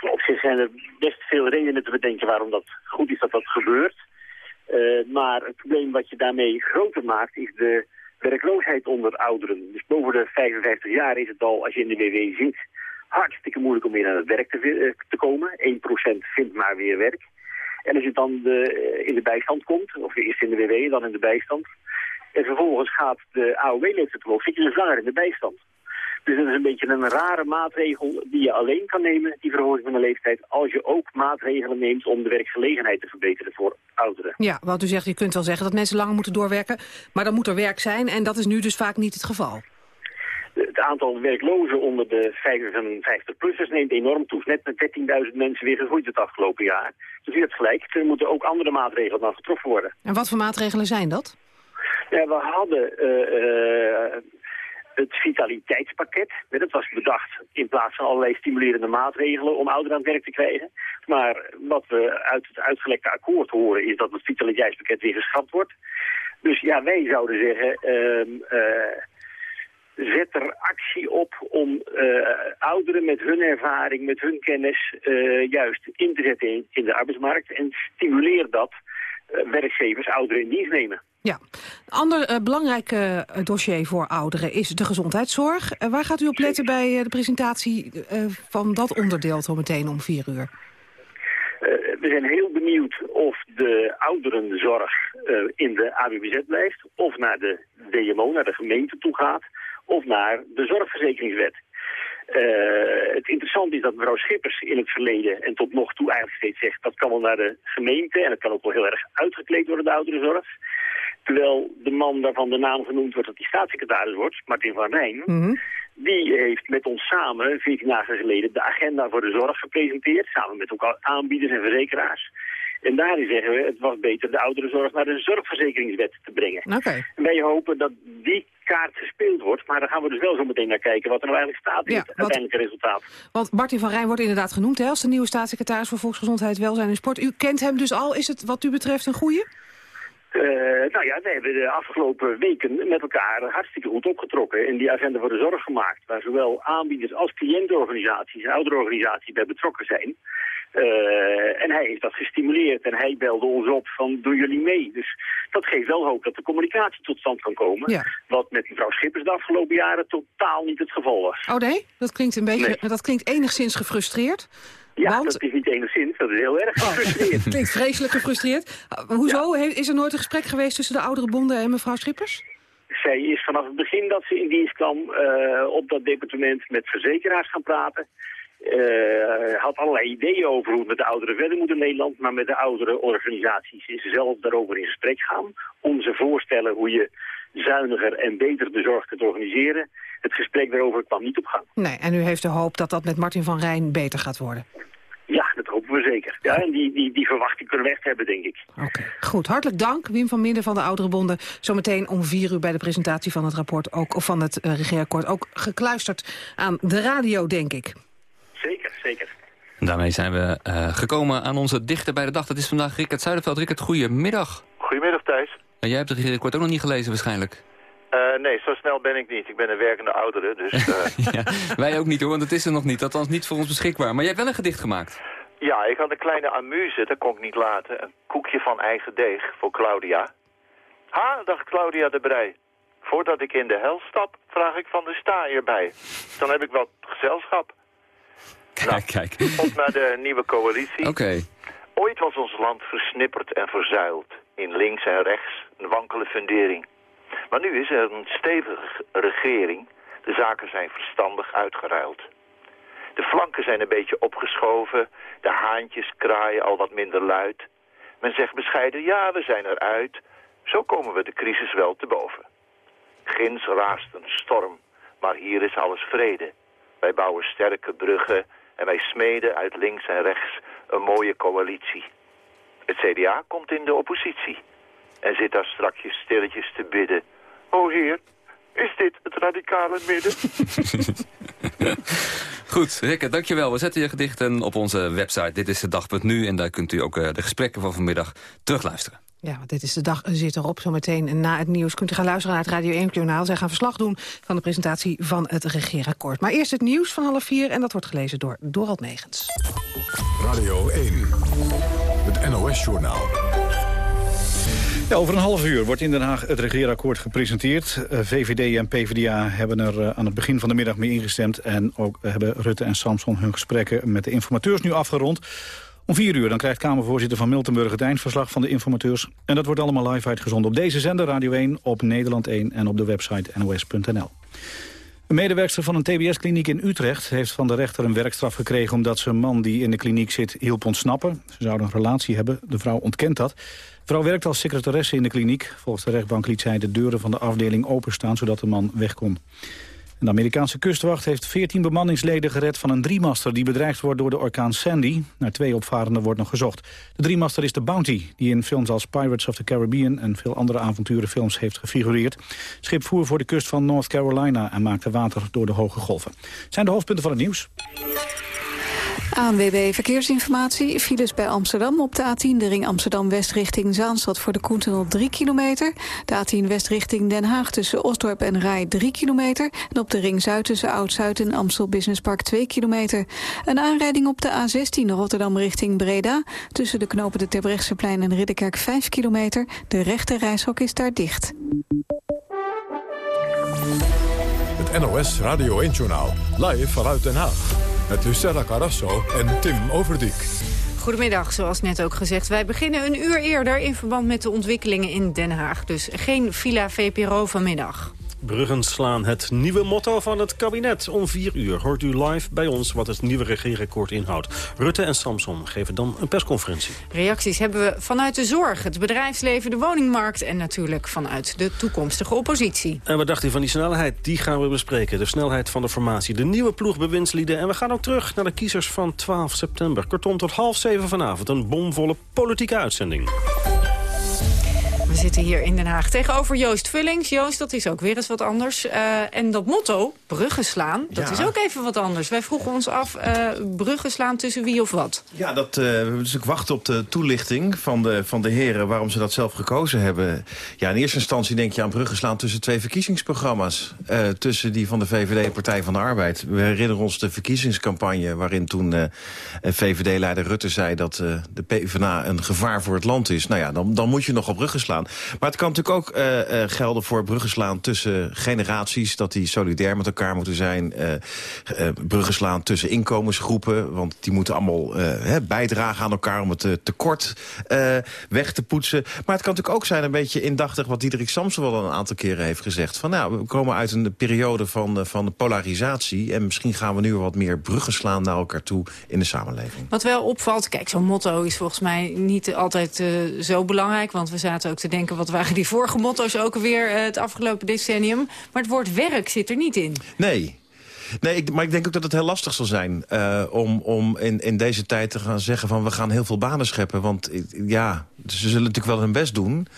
Op zich zijn er best veel redenen te bedenken waarom dat goed is dat dat gebeurt. Uh, maar het probleem wat je daarmee groter maakt is de werkloosheid onder ouderen. Dus boven de 55 jaar is het al, als je in de WW zit, hartstikke moeilijk om weer aan het werk te, uh, te komen. 1% vindt maar weer werk. En als je dan de, in de bijstand komt, of eerst in de WW dan in de bijstand... en vervolgens gaat de AOW-leeftijd omhoog, zit je dus langer in de bijstand. Dus dat is een beetje een rare maatregel die je alleen kan nemen, die verhoging van de leeftijd, als je ook maatregelen neemt om de werkgelegenheid te verbeteren voor ouderen. Ja, wat u zegt, je kunt wel zeggen dat mensen langer moeten doorwerken, maar dan moet er werk zijn en dat is nu dus vaak niet het geval. Het aantal werklozen onder de 55-plussers neemt enorm toe. Net met 13.000 mensen weer gegroeid het afgelopen jaar. Dus u hebt gelijk, er moeten ook andere maatregelen dan getroffen worden. En wat voor maatregelen zijn dat? Ja, we hadden uh, uh, het vitaliteitspakket. Dat was bedacht in plaats van allerlei stimulerende maatregelen om ouderen aan het werk te krijgen. Maar wat we uit het uitgelekte akkoord horen is dat het vitaliteitspakket weer geschrapt wordt. Dus ja, wij zouden zeggen, uh, zet er actie op om ouderen met hun ervaring, met hun kennis juist in te zetten in, in de arbeidsmarkt. En stimuleer dat werkgevers ouderen in dienst nemen. Ja. Een ander uh, belangrijk uh, dossier voor ouderen is de gezondheidszorg. Uh, waar gaat u op letten bij de presentatie van dat onderdeel zo meteen om vier uur? we zijn heel benieuwd of de ouderenzorg in de AWBZ blijft... of naar de DMO, naar de gemeente toe gaat... of naar de zorgverzekeringswet. Het interessante is dat mevrouw Schippers in het verleden en tot nog toe eigenlijk steeds zegt... dat kan wel naar de gemeente en dat kan ook wel heel erg uitgekleed worden, de ouderenzorg. Terwijl de man waarvan de naam genoemd wordt dat hij staatssecretaris wordt, Martin van Rijn... Mm die heeft met ons samen, 14 dagen geleden, de agenda voor de zorg gepresenteerd. Samen met ook aanbieders en verzekeraars. En daarin zeggen we, het was beter de ouderenzorg naar de zorgverzekeringswet te brengen. Okay. En wij hopen dat die kaart gespeeld wordt. Maar daar gaan we dus wel zo meteen naar kijken wat er nou eigenlijk staat in Ja, het uiteindelijke resultaat. Want Martin van Rijn wordt inderdaad genoemd hè, als de nieuwe staatssecretaris voor Volksgezondheid, Welzijn en Sport. U kent hem dus al. Is het wat u betreft een goeie? Eh, nou ja, we hebben de afgelopen weken met elkaar hartstikke goed opgetrokken en die agenda voor de zorg gemaakt. Waar zowel aanbieders als cliëntenorganisaties en ouderorganisaties bij betrokken zijn. Eh, en hij heeft dat gestimuleerd en hij belde ons op van doen jullie mee. Dus dat geeft wel hoop dat de communicatie tot stand kan komen. Ja. Wat met mevrouw Schippers de afgelopen jaren totaal niet het geval was. Oh nee? Dat klinkt, een beetje, dat klinkt enigszins gefrustreerd. Ja, want... dat is niet enigszins, dat is heel erg Oh, gefrustreerd. <laughs> klinkt vreselijk gefrustreerd. Uh, hoezo? Is er nooit een gesprek geweest tussen de oudere bonden en mevrouw Schippers? Zij is vanaf het begin dat ze in dienst kwam eh, op dat departement met verzekeraars gaan praten. Eh, had allerlei ideeën over hoe het met de ouderen verder moet in Nederland. Maar met de oudere organisaties is ze zelf daarover in gesprek gaan. Om ze voorstellen hoe je zuiniger en beter de zorg kunt organiseren. Het gesprek daarover kwam niet op gang. Nee, en u heeft de hoop dat dat met Martin van Rijn beter gaat worden. Ja, dat hopen we zeker. Ja, en die, die, die verwachting kunnen we echt hebben, denk ik. Goed, hartelijk dank Wim van Midden van de Oudere Bonden. Zometeen om vier uur bij de presentatie van het rapport, ook, of van het uh, regeerakkoord. Ook gekluisterd aan de radio, denk ik. Zeker, zeker. Daarmee zijn we eh, gekomen aan onze dichter bij de dag. Dat is vandaag Rickert Zuiderveld. Rickert, goedemiddag. En jij hebt het regeerakkoord ook nog niet gelezen waarschijnlijk. Eh, nee, zo snel ben ik niet. Ik ben een werkende oudere, dus... <laughs> eh, ja, wij ook niet hoor, want het is er nog niet. Althans niet voor ons beschikbaar. Maar jij hebt wel een gedicht gemaakt. ja, ik had een kleine amuse, dat kon ik niet laten. Een koekje van eigen deeg voor Claudia. Ha, dacht Claudia de Brij. Voordat ik in de hel stap, vraag ik van de staaier bij. Dan heb ik wel gezelschap. Kijk, kijk. Op naar de nieuwe coalitie. Oké. Ooit was ons land versnipperd en verzuild. In links en rechts een wankele fundering. Maar nu is er een stevige regering. De zaken zijn verstandig uitgeruild. De flanken zijn een beetje opgeschoven. De haantjes kraaien al wat minder luid. Men zegt bescheiden, ja, we zijn eruit. Zo komen we de crisis wel te boven. Ginds raast een storm, maar hier is alles vrede. Wij bouwen sterke bruggen en wij smeden uit links en rechts een mooie coalitie. Het CDA komt in de oppositie en zit daar strakjes stilletjes te bidden. O heer, is dit het radicale midden? <laughs> Goed, Rickert, dankjewel. We zetten je gedichten op onze website. Dit is de dag.nu en daar kunt u ook uh, de gesprekken van vanmiddag terugluisteren. Ja, want dit is de dag zit erop. Zometeen na het nieuws kunt u gaan luisteren naar het Radio 1-journaal. Zij gaan verslag doen van de presentatie van het regeerakkoord. Maar eerst het nieuws van half vier en dat wordt gelezen door Dorald Megens. Radio 1, het NOS-journaal. Over een half uur wordt in Den Haag het regeerakkoord gepresenteerd. Uh, VVD en PvdA hebben er uh, aan het begin van de middag mee ingestemd. En ook hebben Rutte en Samson hun gesprekken met de informateurs nu afgerond. Om vier uur dan krijgt Kamervoorzitter van Miltenburg het eindverslag van de informateurs. En dat wordt allemaal live uitgezonden op deze zender, Radio 1, op Nederland 1 en op de website nos.nl. Een medewerkster van een tbs-kliniek in Utrecht heeft van de rechter een werkstraf gekregen omdat ze een man die in de kliniek zit hielp ontsnappen. Ze zouden een relatie hebben. De vrouw ontkent dat. Vrouw werkt als secretaresse in de kliniek. Volgens de rechtbank liet zij de deuren van de afdeling openstaan zodat de man weg kon. De Amerikaanse kustwacht heeft 14 bemanningsleden gered van een driemaster die bedreigd wordt door de orkaan Sandy. Naar twee opvarenden wordt nog gezocht. De driemaster is de Bounty, die in films als Pirates of the Caribbean en veel andere avonturenfilms heeft gefigureerd. Schip voer voor de kust van North Carolina en maakte water door de hoge golven. Zijn de hoofdpunten van het nieuws. ANWB Verkeersinformatie. Files bij Amsterdam op de A10, de ring Amsterdam-West richting Zaanstad voor de Koentunnel 3 kilometer. De A10 West richting Den Haag tussen Osdorp en Rij 3 kilometer. En op de ring Zuid tussen Oud-Zuid en Amstel Business Park 2 kilometer. Een aanrijding op de A16 Rotterdam richting Breda. Tussen de knopen de Terbrechtseplein en Ridderkerk 5 kilometer. De rechte reishok is daar dicht. Het NOS Radio 1-journaal. Live vanuit Den Haag. Met Lucella Carrasso en Tim Overdijk. Goedemiddag, zoals net ook gezegd. Wij beginnen een uur eerder in verband met de ontwikkelingen in Den Haag. Dus geen Villa VPRO vanmiddag. Bruggen slaan het nieuwe motto van het kabinet. Om vier uur hoort u live bij ons wat het nieuwe regeerakkoord inhoudt. Rutte en Samson geven dan een persconferentie. Reacties hebben we vanuit de zorg, het bedrijfsleven, de woningmarkt... en natuurlijk vanuit de toekomstige oppositie. En wat dacht u van die snelheid? Die gaan we bespreken. De snelheid van de formatie, de nieuwe ploeg bewindslieden. En we gaan ook terug naar de kiezers van 12 september. Kortom, tot half zeven vanavond een bomvolle politieke uitzending. We zitten hier in Den Haag tegenover Joost Vullings. Joost, dat is ook weer eens wat anders. Uh, en dat motto, bruggen slaan, dat Ja. is ook even wat anders. Wij vroegen ons af, uh, bruggen slaan tussen wie of wat? Ja, dat, eh, we dus wachten op de toelichting van de, van de heren... waarom ze dat zelf gekozen hebben. Ja, in eerste instantie denk je aan bruggen slaan tussen twee verkiezingsprogramma's. Eh, tussen die van de VVD en Partij van de Arbeid. We herinneren ons de verkiezingscampagne... waarin toen eh, VVD-leider Rutte zei dat eh, de PvdA een gevaar voor het land is. Nou ja, dan, dan moet je nog op bruggen slaan. Maar het kan natuurlijk ook eh, eh, gelden voor bruggen slaan tussen generaties... dat die solidair met elkaar moeten zijn. eh, bruggen slaan tussen inkomensgroepen... want die moeten allemaal bijdragen aan elkaar... om het tekort weg te poetsen. Maar het kan natuurlijk ook zijn een beetje indachtig... wat Diederik Samson wel een aantal keren heeft gezegd. Van, nou, we komen uit een periode van, van polarisatie... en misschien gaan we nu wat meer bruggen slaan naar elkaar toe in de samenleving. Wat wel opvalt, kijk, zo'n motto is volgens mij niet altijd zo belangrijk. Want we zaten ook denken, wat waren die vorige motto's ook alweer eh, het afgelopen decennium. Maar het woord werk zit er niet in. Nee. Nee, ik, maar ik denk ook dat het heel lastig zal zijn eh, om, om in, in deze tijd te gaan zeggen van we gaan heel veel banen scheppen. Want eh, ja, ze zullen natuurlijk wel hun best doen.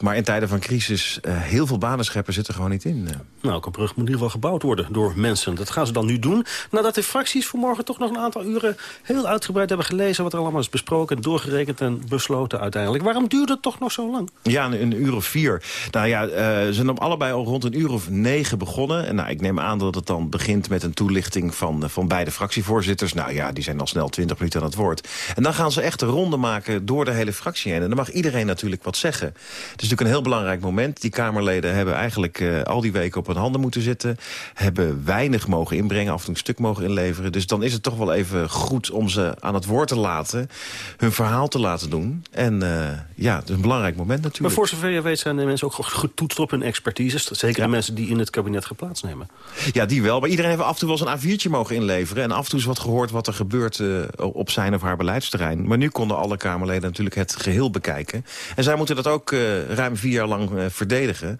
Maar in tijden van crisis, eh, heel veel banen scheppen zit er gewoon niet in. eh. Nou, een brug moet in ieder geval gebouwd worden door mensen. Dat gaan ze dan nu doen. Nadat de fracties vanmorgen toch nog een aantal uren... heel uitgebreid hebben gelezen wat er allemaal is besproken... doorgerekend en besloten uiteindelijk. Waarom duurde het toch nog zo lang? Ja, een, een uur of vier. Nou ja, eh, ze zijn op allebei al rond een uur of negen begonnen. En nou, ik neem aan dat het dan begint met een toelichting van, van beide fractievoorzitters. Nou ja, die zijn al snel twintig minuten aan het woord. En dan gaan ze echt een ronde maken door de hele fractie heen. En dan mag iedereen natuurlijk wat zeggen. Is natuurlijk een heel belangrijk moment. Die Kamerleden hebben eigenlijk eh, al die weken op hun handen moeten zitten. Hebben weinig mogen inbrengen, af en toe een stuk mogen inleveren. Dus dan is het toch wel even goed om ze aan het woord te laten. Hun verhaal te laten doen. En eh, ja, het is een belangrijk moment natuurlijk. Maar voor zover je weet zijn de mensen ook getoetst op hun expertise. Zeker de mensen die in het kabinet geplaatst nemen. Ja, die wel. Maar iedereen heeft af en toe wel eens een A4'tje mogen inleveren. En af en toe is wat gehoord wat er gebeurt eh, op zijn of haar beleidsterrein. Maar nu konden alle Kamerleden natuurlijk het geheel bekijken. En zij moeten dat ook eh, ruim vier jaar lang eh, verdedigen.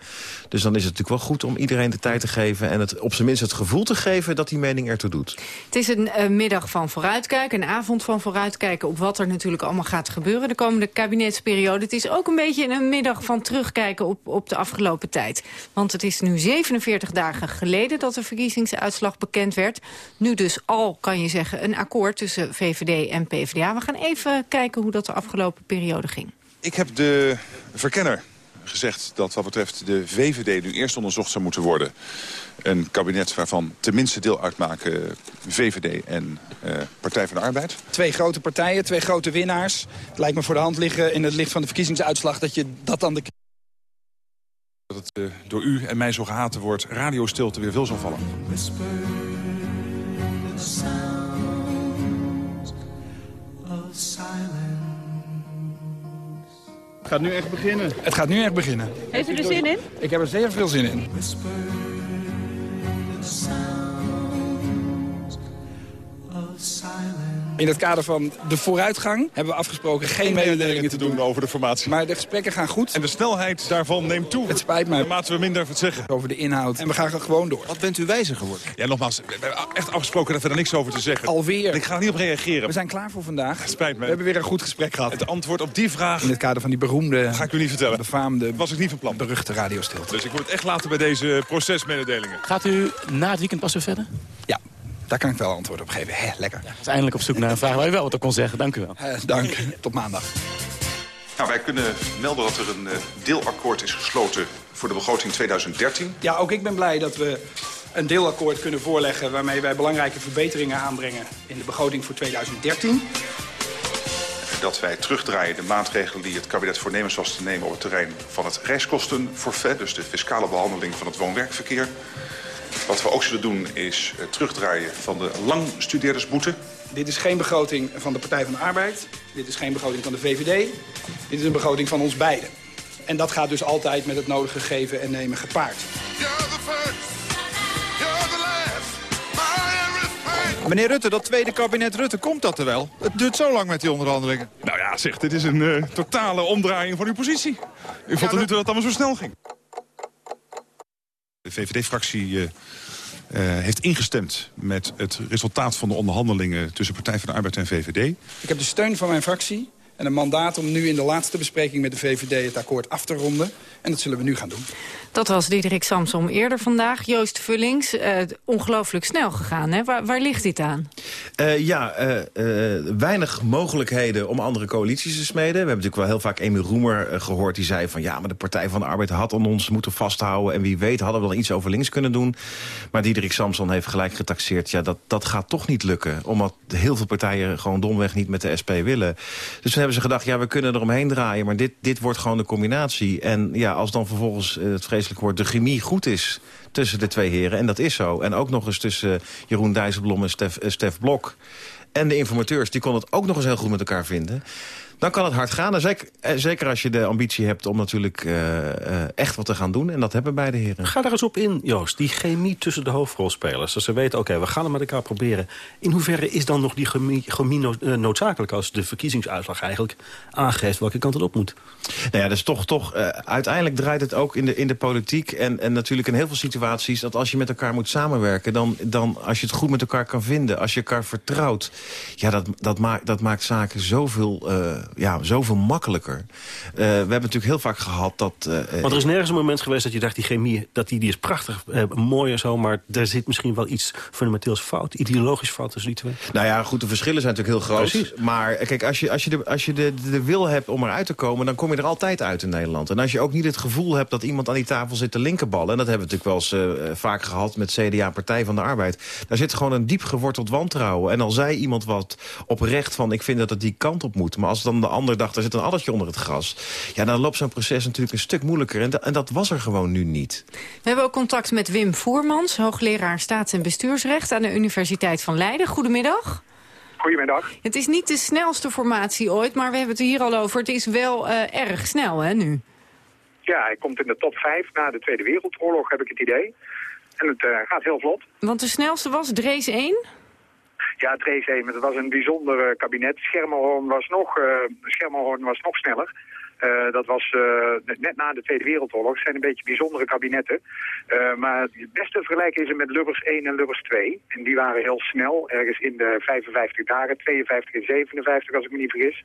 Dus dan is het natuurlijk wel goed om iedereen de tijd te geven... en het, op zijn minst het gevoel te geven dat die mening ertoe doet. Het is een eh, middag van vooruitkijken, een avond van vooruitkijken... op wat er natuurlijk allemaal gaat gebeuren de komende kabinetsperiode. Het is ook een beetje een middag van terugkijken op, op de afgelopen tijd. Want het is nu 47 dagen geleden dat de verkiezingsuitslag bekend werd. Nu dus al, kan je zeggen, een akkoord tussen VVD en PvdA. We gaan even kijken hoe dat de afgelopen periode ging. Ik heb de verkenner gezegd dat wat betreft de VVD nu eerst onderzocht zou moeten worden. Een kabinet waarvan tenminste deel uitmaken VVD en eh, Partij van de Arbeid. Twee grote partijen, twee grote winnaars. Het lijkt me voor de hand liggen in het licht van de verkiezingsuitslag... dat je dat dan de Dat het eh, door u en mij zo gehate woord radiostilte weer veel zal vallen. sounds Het gaat nu echt beginnen. Het gaat nu echt beginnen. Heeft u er zin in? Ik heb er zeer veel zin in. In het kader van de vooruitgang hebben we afgesproken geen mededelingen te doen over de formatie. Maar de gesprekken gaan goed. En de snelheid daarvan neemt toe. Het spijt mij. Naarmate we minder het zeggen. Over de inhoud. En we gaan gewoon door. Wat bent u wijzer geworden? Ja, nogmaals, we hebben echt afgesproken dat we er niks over te zeggen. Alweer. Ik ga er niet op reageren. We zijn klaar voor vandaag. Het spijt me. We hebben weer een goed gesprek gehad. Het antwoord op die vraag... In het kader van die beroemde... Ga ik u niet vertellen. Befaamde... Was ik niet van plan. Beruchte radiostilte. Dus ik moet het echt laten bij deze procesmededelingen. Gaat u na het weekend pas weer verder? Ja. Daar kan ik wel antwoord op geven. Hè, lekker. Ja, is eindelijk op zoek naar een vraag waar u wel wat op kon zeggen. Dank u wel. Uh, dank. Tot maandag. Nou, wij kunnen melden dat er een uh, deelakkoord is gesloten voor de begroting 2013. Ja, ook ik ben blij dat we een deelakkoord kunnen voorleggen... waarmee wij belangrijke verbeteringen aanbrengen in de begroting voor 2013. Dat wij terugdraaien de maatregelen die het kabinet voornemens was te nemen... op het terrein van het reiskostenforfait, dus de fiscale behandeling van het woon-werkverkeer. Wat we ook zullen doen is uh, terugdraaien van de langstudeerdersboete. Dit is geen begroting van de Partij van de Arbeid. Dit is geen begroting van de VVD. Dit is een begroting van ons beiden. En dat gaat dus altijd met het nodige geven en nemen gepaard. Meneer Rutte, dat tweede kabinet Rutte, komt dat er wel? Het duurt zo lang met die onderhandelingen. Nou ja, zeg, dit is een uh, totale omdraaiing van uw positie. U vond ja, tot nu toe dat het allemaal zo snel ging. De VVD-fractie uh, uh, heeft ingestemd met het resultaat van de onderhandelingen... tussen Partij van de Arbeid en VVD. Ik heb de steun van mijn fractie en een mandaat om nu in de laatste bespreking met de VVD... het akkoord af te ronden. En dat zullen we nu gaan doen. Dat was Diederik Samsom eerder vandaag. Joost Vullings, uh, ongelooflijk snel gegaan. Hè? Waar, waar ligt dit aan? Uh, ja, uh, weinig mogelijkheden om andere coalities te smeden. We hebben natuurlijk wel heel vaak Amy Roemer gehoord... die zei van ja, maar de Partij van de Arbeid had aan ons moeten vasthouden... en wie weet hadden we wel iets over links kunnen doen. Maar Diederik Samson heeft gelijk getaxeerd... ja, dat, dat gaat toch niet lukken. Omdat heel veel partijen gewoon domweg niet met de SP willen. Dus toen hebben ze gedacht, ja, we kunnen er omheen draaien... maar dit, dit wordt gewoon de combinatie. En ja, als dan vervolgens het vreselijk woord de chemie goed is tussen de twee heren. En dat is zo. En ook nog eens tussen Jeroen Dijsselblom en Stef, uh, Stef Blok. En de informateurs, die konden het ook nog eens heel goed met elkaar vinden dan kan het hard gaan. En zeker, zeker als je de ambitie hebt om natuurlijk uh, uh, echt wat te gaan doen. En dat hebben beide heren. Ga daar eens op in, Joost. Die chemie tussen de hoofdrolspelers. Dat ze weten, oké, okay, we gaan het met elkaar proberen. In hoeverre is dan nog die chemie, chemie no noodzakelijk... als de verkiezingsuitslag eigenlijk aangeeft welke kant het op moet? Nou ja, dus toch, toch uh, uiteindelijk draait het ook in de, in de politiek... En, en natuurlijk in heel veel situaties... dat als je met elkaar moet samenwerken... dan, dan als je het goed met elkaar kan vinden, als je elkaar vertrouwt... ja, dat, dat, maakt, dat maakt zaken zoveel ja, zoveel makkelijker. Uh, we hebben natuurlijk heel vaak gehad dat... Uh, Want er is nergens een moment geweest dat je dacht... die chemie dat die, die is prachtig, mooi en zo... maar er zit misschien wel iets fundamenteels fout, ideologisch fout tussen die twee. Nou ja, goed, de verschillen zijn natuurlijk heel groot. Precies. Maar kijk, als je, als je, de, als je de, de wil hebt om eruit te komen... dan kom je er altijd uit in Nederland. En als je ook niet het gevoel hebt dat iemand aan die tafel zit te linkerballen... en dat hebben we natuurlijk wel eens vaak gehad met CDA Partij van de Arbeid... daar zit gewoon een diep geworteld wantrouwen. En al zei iemand wat oprecht van... ik vind dat het die kant op moet. Maar als dan de ander dacht, er zit een addertje onder het gras. Ja, dan loopt zo'n proces natuurlijk een stuk moeilijker. En, en, dat was er gewoon nu niet. We hebben ook contact met Wim Voermans, hoogleraar staats- en bestuursrecht... aan de Universiteit van Leiden. Goedemiddag. Goedemiddag. Het is niet de snelste formatie ooit, maar we hebben het er hier al over. Het is wel uh, erg snel, hè, nu? Ja, hij komt in de top 5 na de Tweede Wereldoorlog, heb ik het idee. En het uh, gaat heel vlot. Want de snelste was Drees 1? Ja, Drees 1, het was een bijzonder uh, kabinet. Schermerhorn was nog, uh, Schermerhorn was nog sneller. Uh, dat was net na de Tweede Wereldoorlog. Het zijn een beetje bijzondere kabinetten. maar het beste vergelijken is er met Lubbers 1 en Lubbers 2. En die waren heel snel, ergens in de 55 dagen, 52 en 57 als ik me niet vergis.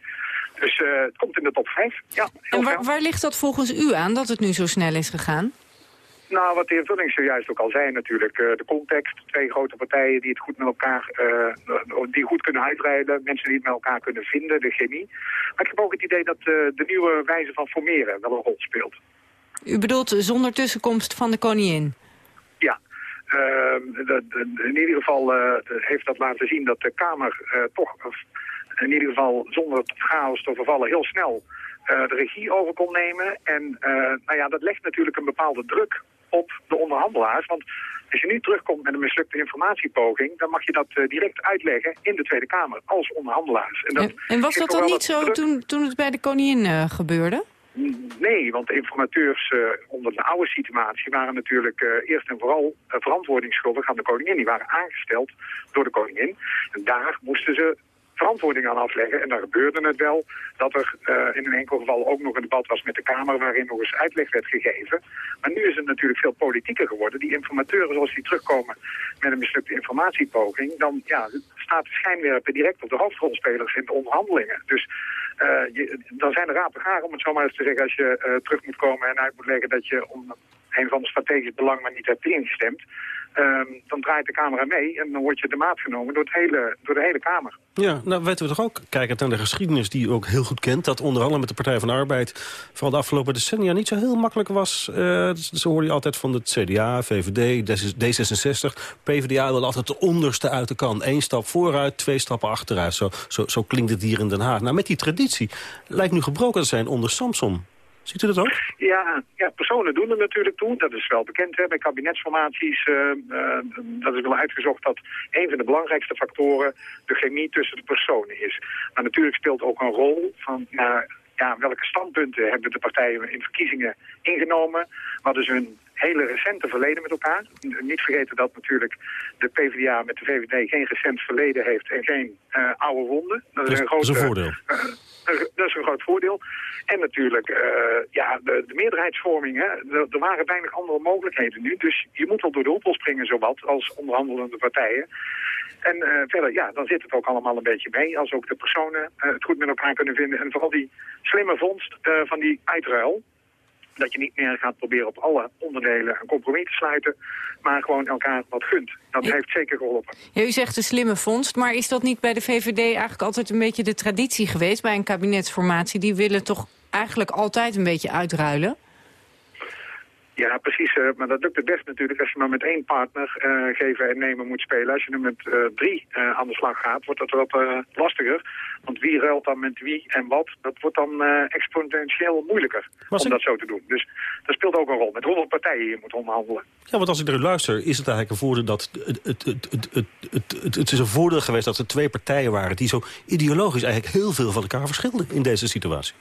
Dus het komt in de top 5. Ja, en waar, waar ligt dat volgens u aan, dat het nu zo snel is gegaan? Nou, wat de heer Vullings zojuist ook al zei natuurlijk. Uh, de context, twee grote partijen die het goed met elkaar, uh, die goed kunnen uitrijden. Mensen die het met elkaar kunnen vinden, de chemie. Maar ik heb ook het idee dat uh, de nieuwe wijze van formeren wel een rol speelt. U bedoelt zonder tussenkomst van de koningin? Ja. Ehm, de, de, in ieder geval heeft dat laten zien dat de Kamer toch, in ieder geval zonder chaos te vervallen, heel snel de regie over kon nemen. En nou ja, dat legt natuurlijk een bepaalde druk op de onderhandelaars. Want als je nu terugkomt met een mislukte informatiepoging... dan mag je dat uh, direct uitleggen in de Tweede Kamer als onderhandelaars. En, dat en, was dat dan niet zo toen, toen het bij de koningin uh, gebeurde? Nee, want de informateurs eh, onder de oude situatie waren natuurlijk eh, eerst en vooral uh, verantwoordingsschuldig aan de koningin. Die waren aangesteld door de koningin. En daar moesten ze verantwoording aan afleggen. En dan gebeurde het wel dat er uh, in een enkel geval ook nog een debat was met de Kamer... waarin nog eens uitleg werd gegeven. Maar nu is het natuurlijk veel politieker geworden. Die informateuren, zoals die terugkomen met een mislukte informatiepoging... dan ja, staat de schijnwerper direct op de hoofdrolspelers in de onderhandelingen. Dus je, dan zijn er rapen gaar, om het zo maar eens te zeggen... als je uh, terug moet komen en uit moet leggen dat je om een van de strategisch belang maar niet hebt ingestemd... Um, dan draait de camera mee en dan word je de maat genomen door, het hele, door de hele Kamer. Ja, nou weten we toch ook, kijkend naar de geschiedenis die u ook heel goed kent... dat onder andere met de Partij van de Arbeid vooral de afgelopen decennia niet zo heel makkelijk was. Uh, zo hoorde je altijd van het CDA, VVD, D66. PvdA wil altijd de onderste uit de kan. Eén stap vooruit, twee stappen achteruit. Zo, zo, zo klinkt het hier in Den Haag. Nou, met die traditie lijkt nu gebroken te zijn onder Samson. Ziet u dat ook? Ja, personen doen er natuurlijk toe. Dat is wel bekend hè, bij kabinetsformaties. Uh, uh, dat is wel uitgezocht dat een van de belangrijkste factoren de chemie tussen de personen is. Maar natuurlijk speelt ook een rol van uh, ja, welke standpunten hebben de partijen in verkiezingen ingenomen. Wat is hun hele recente verleden met elkaar. Niet vergeten dat natuurlijk de PvdA met de VVD geen recent verleden heeft en geen oude wonden. Dat is, een, groot, dat is een voordeel. dat is een groot voordeel. En natuurlijk, uh, ja, de, de meerderheidsvorming, hè. Er, er, waren weinig andere mogelijkheden nu. Dus je moet wel door de hoepel springen, zowat, als onderhandelende partijen. En uh, verder, ja, dan zit het ook allemaal een beetje mee. Als ook de personen uh, het goed met elkaar kunnen vinden. En vooral die slimme vondst van die uitruil. Dat je niet meer gaat proberen op alle onderdelen een compromis te sluiten. Maar gewoon elkaar wat gunt. Dat ja. heeft zeker geholpen. Ja, u zegt een slimme vondst. Maar is dat niet bij de VVD eigenlijk altijd een beetje de traditie geweest? Bij een kabinetsformatie. Die willen toch eigenlijk altijd een beetje uitruilen? Ja, precies. Uh, maar dat lukt het best natuurlijk als je maar met één partner uh, geven en nemen moet spelen. Als je er met uh, drie aan de slag gaat, wordt dat wat lastiger. Want wie ruilt dan met wie en wat? Dat wordt dan exponentieel moeilijker Was om ik... dat zo te doen. Dus dat speelt ook een rol. Met hoeveel partijen je moet onderhandelen. Ja, want als ik er luister, is het eigenlijk een voordeel dat... Het, het, het, het, het, het, het is een voordeel geweest dat er twee partijen waren... die zo ideologisch eigenlijk heel veel van elkaar verschilden in deze situatie.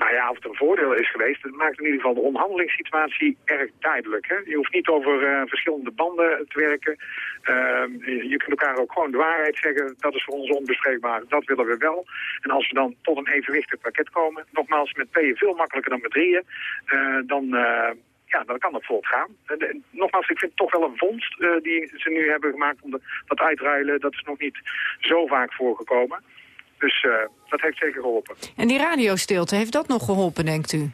Nou ja, of het een voordeel is geweest, dat maakt in ieder geval de onderhandelingssituatie erg duidelijk. Hè? Je hoeft niet over uh, verschillende banden te werken. Uh, je kunt elkaar ook gewoon de waarheid zeggen, dat is voor ons onbespreekbaar, dat willen we wel. En als we dan tot een evenwichtig pakket komen, nogmaals met tweeën veel makkelijker dan met drieën, uh, dan, ja, dan kan dat voortgaan. Nogmaals, ik vind het toch wel een vondst die ze nu hebben gemaakt om dat uitruilen, dat is nog niet zo vaak voorgekomen. Dus uh, dat heeft zeker geholpen. En die radiostilte, heeft dat nog geholpen, denkt u?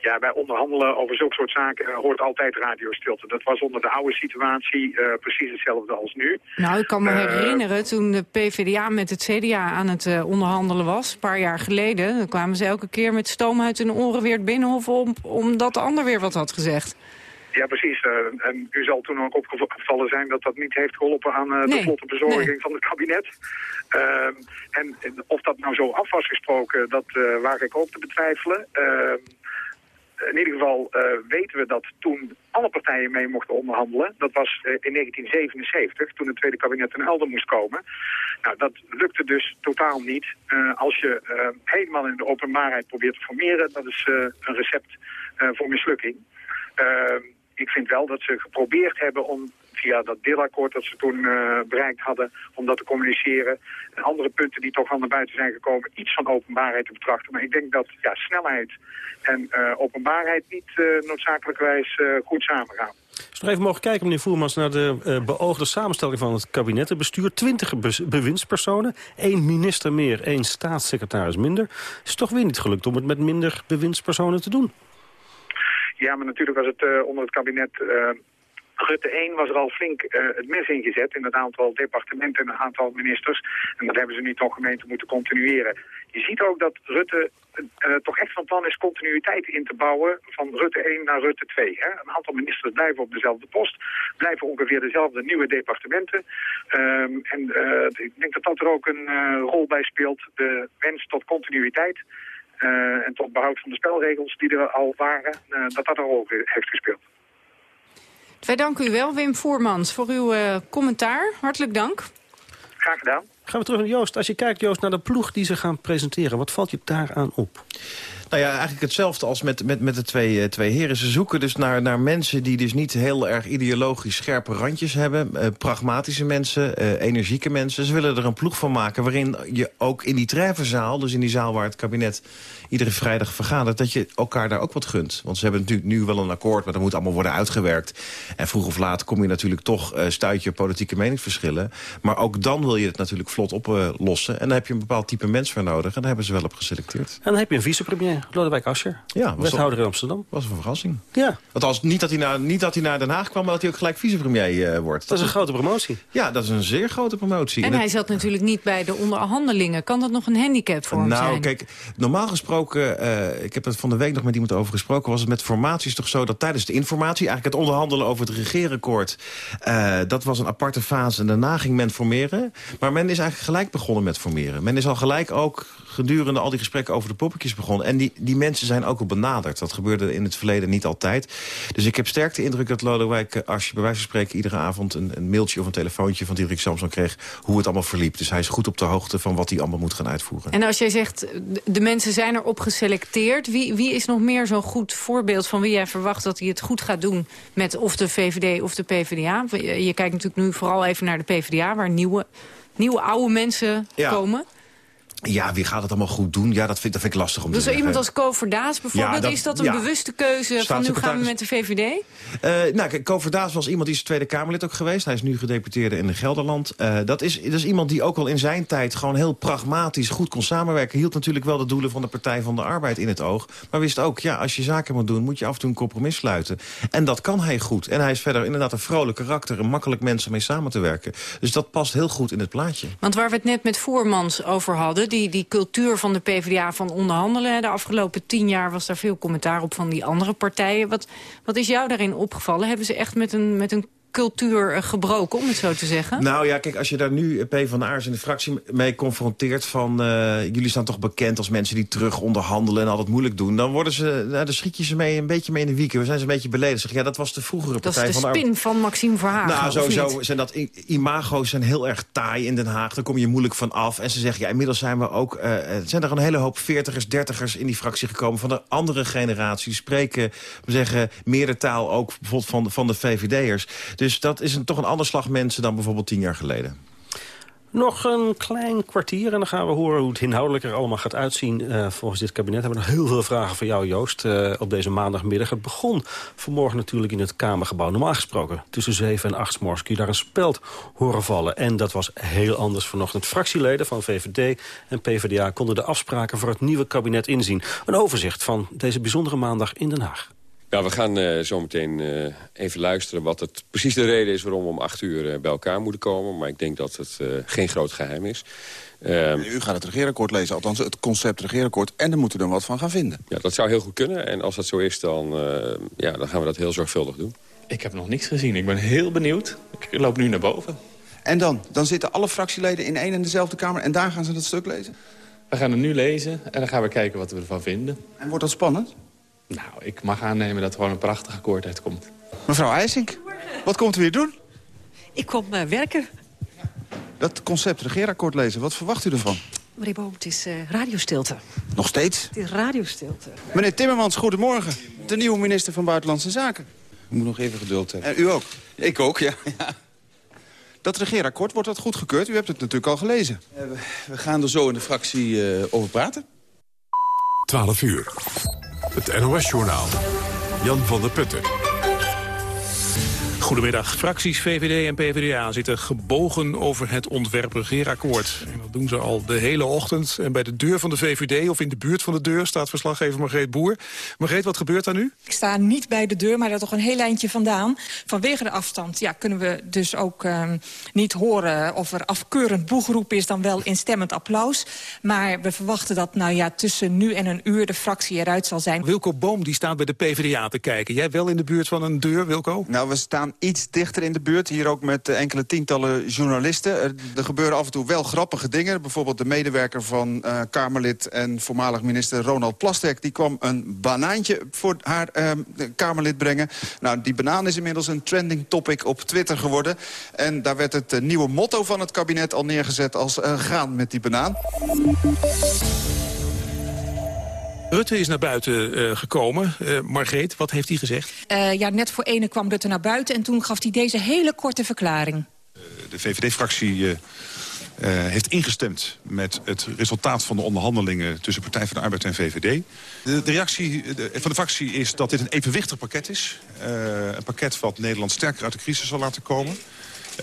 Ja, bij onderhandelen over zulke soort zaken uh, hoort altijd radiostilte. Dat was onder de oude situatie uh, precies hetzelfde als nu. Nou, ik kan me herinneren toen de PvdA met het CDA aan het onderhandelen was, een paar jaar geleden. Dan kwamen ze elke keer met stoom uit hun oren weer het Binnenhof om, omdat de ander weer wat had gezegd. Ja, precies. Uh, en u zal toen ook opgevallen zijn dat dat niet heeft geholpen aan uh, de vlotte bezorging nee. van het kabinet. Uh, en, en, of dat nou zo af was gesproken, dat uh, waag ik ook te betwijfelen. in ieder geval weten we dat toen alle partijen mee mochten onderhandelen. Dat was in 1977, toen het tweede kabinet ten helder moest komen. Nou, dat lukte dus totaal niet. als je helemaal in de openbaarheid probeert te formeren, dat is een recept voor mislukking. Ehm, ik vind wel dat ze geprobeerd hebben om via dat deelakkoord dat ze toen uh, bereikt hadden, om dat te communiceren. En andere punten die toch al naar buiten zijn gekomen, iets van openbaarheid te betrachten. Maar ik denk dat ja, snelheid en uh, openbaarheid niet uh, noodzakelijkerwijs goed samengaan. Als we nog even mogen kijken, meneer Voermans, naar de beoogde samenstelling van het kabinet. Het bestuur, twintig be bewindspersonen, één minister meer, één staatssecretaris minder. Het is toch weer niet gelukt om het met minder bewindspersonen te doen? Ja, maar natuurlijk was het uh, onder het kabinet uh, Rutte 1 was er al flink uh, het mes ingezet in het aantal departementen en een aantal ministers. En dat hebben ze nu toch gemeente moeten continueren. Je ziet ook dat Rutte toch echt van plan is continuïteit in te bouwen van Rutte 1 naar Rutte 2. Hè? Een aantal ministers blijven op dezelfde post, blijven ongeveer dezelfde nieuwe departementen. Um, en ik denk dat dat er ook een rol bij speelt, de wens tot continuïteit. Uh, en tot behoud van de spelregels die er al waren, uh, dat dat een rol heeft gespeeld. Wij danken u wel, Wim Voermans, voor uw uh, commentaar. Hartelijk dank. Graag gedaan. Gaan we terug naar Joost. Als je kijkt, Joost, naar de ploeg die ze gaan presenteren... wat valt je daaraan op? Nou ja, eigenlijk hetzelfde als met, met, met de twee, eh, twee heren. Ze zoeken dus naar, naar mensen die dus niet heel erg ideologisch scherpe randjes hebben. Eh, pragmatische mensen, eh, energieke mensen. Ze willen er een ploeg van maken waarin je ook in die treffenzaal... dus in die zaal waar het kabinet iedere vrijdag vergadert... dat je elkaar daar ook wat gunt. Want ze hebben natuurlijk nu wel een akkoord, maar dat moet allemaal worden uitgewerkt. En vroeg of laat kom je natuurlijk toch uh, stuit je politieke meningsverschillen. Maar ook dan wil je het natuurlijk vlot oplossen. en dan heb je een bepaald type mens voor nodig. En daar hebben ze wel op geselecteerd. En dan heb je een vicepremier, Lodewijk Asscher. Ja, wethouder in Amsterdam. was een verrassing. Ja. Althans, niet dat, hij naar, niet dat hij naar Den Haag kwam, maar dat hij ook gelijk vicepremier uh, wordt. Dat is een grote promotie. Ja, dat is een zeer grote promotie. En, en hij zat natuurlijk niet bij de onderhandelingen. Kan dat nog een handicap voor hem nou, zijn? Nou, kijk, normaal gesproken, uh, ik heb het van de week nog met iemand over gesproken... was het met formaties toch zo dat tijdens de informatie... eigenlijk het onderhandelen over het regeerakkoord... Uh, dat was een aparte fase en daarna ging men formeren. Maar men is eigenlijk gelijk begonnen met formeren. Men is al gelijk ook gedurende al die gesprekken over de poppetjes begonnen. En die, die mensen zijn ook al benaderd. Dat gebeurde in het verleden niet altijd. Dus ik heb sterk de indruk dat Lodewijk, als je bij wijze van spreken... iedere avond een, een mailtje of een telefoontje van Diederik Samson kreeg... hoe het allemaal verliep. Dus hij is goed op de hoogte van wat hij allemaal moet gaan uitvoeren. En als jij zegt, de mensen zijn erop geselecteerd... wie, wie is nog meer zo'n goed voorbeeld van wie jij verwacht dat hij het goed gaat doen... met of de VVD of de PvdA? Je kijkt natuurlijk nu vooral even naar de PvdA... waar nieuwe, nieuwe oude mensen ja. komen. Ja, wie gaat het allemaal goed doen? Ja, dat vind, dat vind ik lastig om dus te zeggen. iemand als Co Verdaas bijvoorbeeld, ja, dat, is dat een ja. bewuste keuze van nu gaan we met de VVD? Uh, nou, kijk, Verdaas was iemand die is Tweede Kamerlid ook geweest. Hij is nu gedeputeerde in Gelderland. Uh, dat, is, dat is iemand die ook al in zijn tijd gewoon heel pragmatisch goed kon samenwerken. Hield natuurlijk wel de doelen van de Partij van de Arbeid in het oog. Maar wist ook, ja, als je zaken moet doen, moet je af en toe een compromis sluiten. En dat kan hij goed. En hij is verder inderdaad een vrolijk karakter, een makkelijk mensen mee samen te werken. Dus dat past heel goed in het plaatje. Want waar we het net met Voormans over hadden, die, die cultuur van de PvdA van onderhandelen. De afgelopen tien jaar was daar veel commentaar op van die andere partijen. Wat, wat is jou daarin opgevallen? Hebben ze echt met een, met een cultuur gebroken, om het zo te zeggen? Nou ja, kijk, als je daar nu P van Aars in de fractie mee confronteert... van uh, jullie staan toch bekend als mensen die terug onderhandelen... en altijd moeilijk doen, dan worden ze, nou, dan schiet je ze mee een beetje mee in de wieken. We zijn ze een beetje beleden. Zeg, ja, dat was de vroegere Partij van Dat is de spin van Maxime Verhagen, Nou, sowieso zijn dat imago's zijn heel erg taai in Den Haag. Daar kom je moeilijk van af. En ze zeggen, ja, inmiddels zijn we ook... Uh, zijn er een hele hoop veertigers, dertigers in die fractie gekomen... van de andere generatie. Spreken, we zeggen, meer de taal ook bijvoorbeeld van de, van de VVD'ers. Dus dat is een, toch een ander slag mensen dan bijvoorbeeld tien jaar geleden. Nog een klein kwartier en dan gaan we horen hoe het inhoudelijk er allemaal gaat uitzien. Uh, volgens dit kabinet hebben we nog heel veel vragen voor jou, Joost, uh, op deze maandagmiddag. Het begon vanmorgen natuurlijk in het Kamergebouw. Normaal gesproken tussen 7 en 8 morgens kun je daar een speld horen vallen. En dat was heel anders vanochtend. Fractieleden van VVD en PvdA konden de afspraken voor het nieuwe kabinet inzien. Een overzicht van deze bijzondere maandag in Den Haag. Ja, we gaan uh, zo meteen uh, even luisteren wat het precies de reden is... waarom we om acht uur uh, bij elkaar moeten komen. Maar ik denk dat het geen groot geheim is. Ehm, U gaat het regeerakkoord lezen, althans het concept regeerakkoord... en dan moeten we er wat van gaan vinden. Ja, dat zou heel goed kunnen. En als dat zo is, dan, ja, dan gaan we dat heel zorgvuldig doen. Ik heb nog niks gezien. Ik ben heel benieuwd. Ik loop nu naar boven. En dan? Dan zitten alle fractieleden in één en dezelfde kamer... en daar gaan ze dat stuk lezen? We gaan het nu lezen en dan gaan we kijken wat we ervan vinden. En wordt dat spannend? Nou, ik mag aannemen dat er gewoon een prachtig akkoord uitkomt. Mevrouw IJsink, wat komt u hier doen? Ik kom uh, werken. Dat concept regeerakkoord lezen, wat verwacht u ervan? Meneer Boom, het is uh, radiostilte. Nog steeds? Het is radiostilte. Meneer Timmermans, goedemorgen. De nieuwe minister van Buitenlandse Zaken. U moet nog even geduld hebben. En u ook? Ik ook, ja. ja. Dat regeerakkoord, wordt dat goedgekeurd? U hebt het natuurlijk al gelezen. Uh, we, we, gaan er zo in de fractie uh, over praten. 12 uur. Het NOS-journaal. Jan van der Putten. Goedemiddag. Fracties VVD en PvdA zitten gebogen over het ontwerp regeerakkoord. En dat doen ze al de hele ochtend. En bij de deur van de VVD of in de buurt van de deur staat verslaggever Margreet Boer. Margreet, wat gebeurt daar nu? Ik sta niet bij de deur, maar daar toch een heel eindje vandaan. Vanwege de afstand ja, kunnen we dus ook um, niet horen of er afkeurend boegeroep is... dan wel instemmend applaus. Maar we verwachten dat nou ja, tussen nu en een uur de fractie eruit zal zijn. Wilco Boom die staat bij de PvdA te kijken. Jij wel in de buurt van een deur, Wilco? Nou, we staan iets dichter in de buurt. Hier ook met eh, enkele tientallen journalisten. Er, gebeuren af en toe wel grappige dingen. Bijvoorbeeld de medewerker van uh, Kamerlid en voormalig minister Ronald Plasterk... die kwam een banaantje voor haar uh, Kamerlid brengen. Nou, die banaan is inmiddels een trending topic op Twitter geworden. En daar werd het nieuwe motto van het kabinet al neergezet als gaan met die banaan. Rutte is naar buiten uh, gekomen. Uh, Margreet, wat heeft hij gezegd? Uh, ja, net voor ene kwam Rutte naar buiten en toen gaf hij deze hele korte verklaring. de VVD-fractie heeft ingestemd met het resultaat van de onderhandelingen... tussen Partij van de Arbeid en VVD. De, de reactie van de fractie is dat dit een evenwichtig pakket is. een pakket wat Nederland sterker uit de crisis zal laten komen.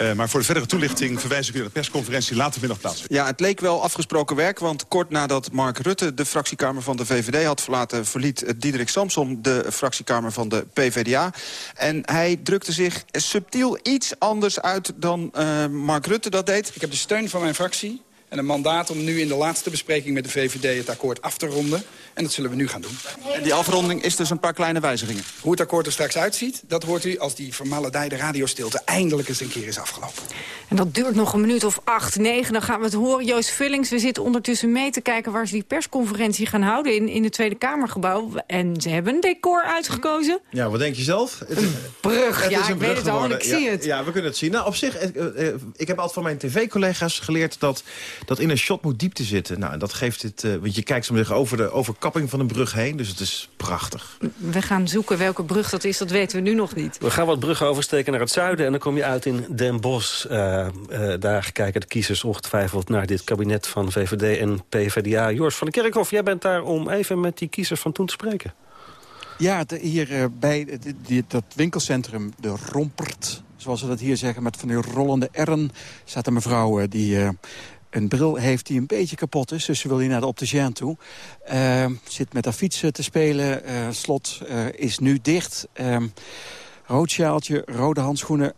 Uh, maar voor de verdere toelichting verwijs ik weer naar de persconferentie later middag plaats. Ja, het leek wel afgesproken werk, want kort nadat Mark Rutte de fractiekamer van de VVD had verlaten... verliet Diederik Samsom de fractiekamer van de PVDA. En hij drukte zich subtiel iets anders uit dan uh, Mark Rutte dat deed. Ik heb de steun van mijn fractie en een mandaat om nu in de laatste bespreking met de VVD het akkoord af te ronden. En dat zullen we nu gaan doen. En die afronding is dus een paar kleine wijzigingen? Hoe het akkoord er straks uitziet, dat hoort u als die vermaledijde radiostilte eindelijk eens een keer is afgelopen. En dat duurt nog een minuut of acht, negen. Dan gaan we het horen. Joost Vullings, we zitten ondertussen mee te kijken... waar ze die persconferentie gaan houden in, in het Tweede Kamergebouw. En ze hebben een decor uitgekozen. Ja, wat denk je zelf? Een brug, het ja, is een ik brug weet het al ik zie ja, het. Ja, we kunnen het zien. Nou, op zich, eh, eh, ik heb altijd van mijn tv-collega's geleerd... dat, dat in een shot moet diepte zitten. Nou, en dat geeft het... eh, want je kijkt zo zeggen over de overkapping van een brug heen. Dus het is prachtig. We gaan zoeken welke brug dat is, dat weten we nu nog niet. We gaan wat bruggen oversteken naar het zuiden... en dan kom je uit in Den Bosch. Uh, uh, daar kijken de kiezers ongetwijfeld naar dit kabinet van VVD en PvdA. Jors van der Kerkhof, jij bent daar om even met die kiezers van toen te spreken. Ja, de, hier uh, bij die, dat winkelcentrum, de Rompert, zoals ze dat hier zeggen... met van die rollende R'en, staat een mevrouw die een bril heeft die een beetje kapot is. Dus ze wil hier naar de opticien toe. Uh, zit met haar fietsen te spelen. Uh, slot uh, is nu dicht. rood sjaaltje, rode handschoenen.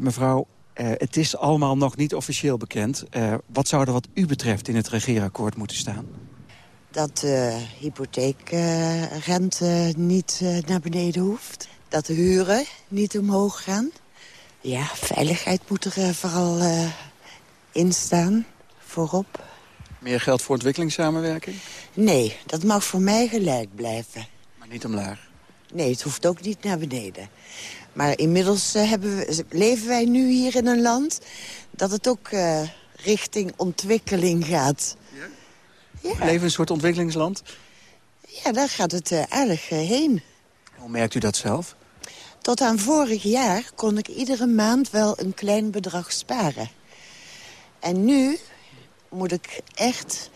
mevrouw, het is allemaal nog niet officieel bekend. wat zou er wat u betreft in het regeerakkoord moeten staan? Dat de hypotheekrente niet naar beneden hoeft. Dat de huren niet omhoog gaan. Ja, veiligheid moet er vooral in staan voorop. Meer geld voor ontwikkelingssamenwerking? Nee, dat mag voor mij gelijk blijven. Maar niet omlaag? Nee, het hoeft ook niet naar beneden. Maar inmiddels uh, hebben we, leven wij nu hier in een land... dat het ook uh, richting ontwikkeling gaat. Ja? ja. We leven een soort ontwikkelingsland? Ja, daar gaat het uh, aardig heen. Hoe merkt u dat zelf? Tot aan vorig jaar kon ik iedere maand wel een klein bedrag sparen. En nu moet ik echt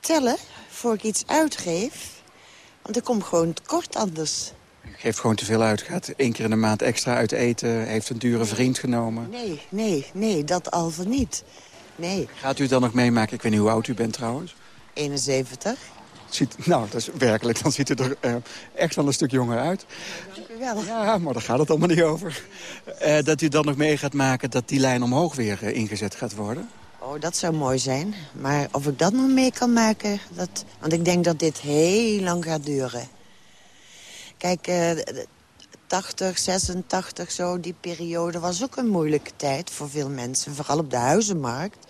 tellen voor ik iets uitgeef. Want ik kom gewoon tekort anders. U geeft gewoon te veel uit. Gaat één keer in de maand extra uit eten. Heeft een dure vriend genomen. Nee, nee, nee, dat al van niet. Nee. Gaat u dan nog meemaken? Ik weet niet hoe oud u bent trouwens. 71. Ziet, nou, dat is werkelijk. Dan ziet u er uh, echt wel een stuk jonger uit. Dank u wel. Ja, maar daar gaat het allemaal niet over. Uh, dat u dan nog mee gaat maken dat die lijn omhoog weer uh, ingezet gaat worden? Oh, dat zou mooi zijn. Maar of ik dat nog mee kan maken... Dat... Want ik denk dat dit heel lang gaat duren. Kijk, uh, 80, 86, zo, die periode was ook een moeilijke tijd voor veel mensen. Vooral op de huizenmarkt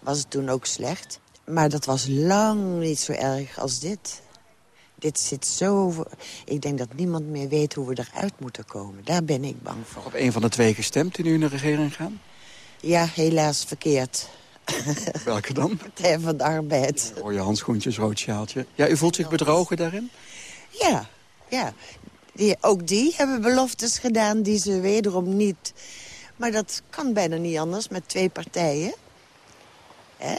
was het toen ook slecht. Maar dat was lang niet zo erg als dit. Dit zit zo... Ik denk dat niemand meer weet hoe we eruit moeten komen. Daar ben ik bang voor. Op een van de twee gestemd die nu in de regering gaan? Ja, helaas verkeerd. <laughs> Welke dan? Partij van de Arbeid. Rode handschoentjes, rood sjaaltje. Ja, u voelt zich bedrogen daarin? Ja, ja. Die, ook die hebben beloftes gedaan die ze wederom niet... Maar dat kan bijna niet anders met twee partijen.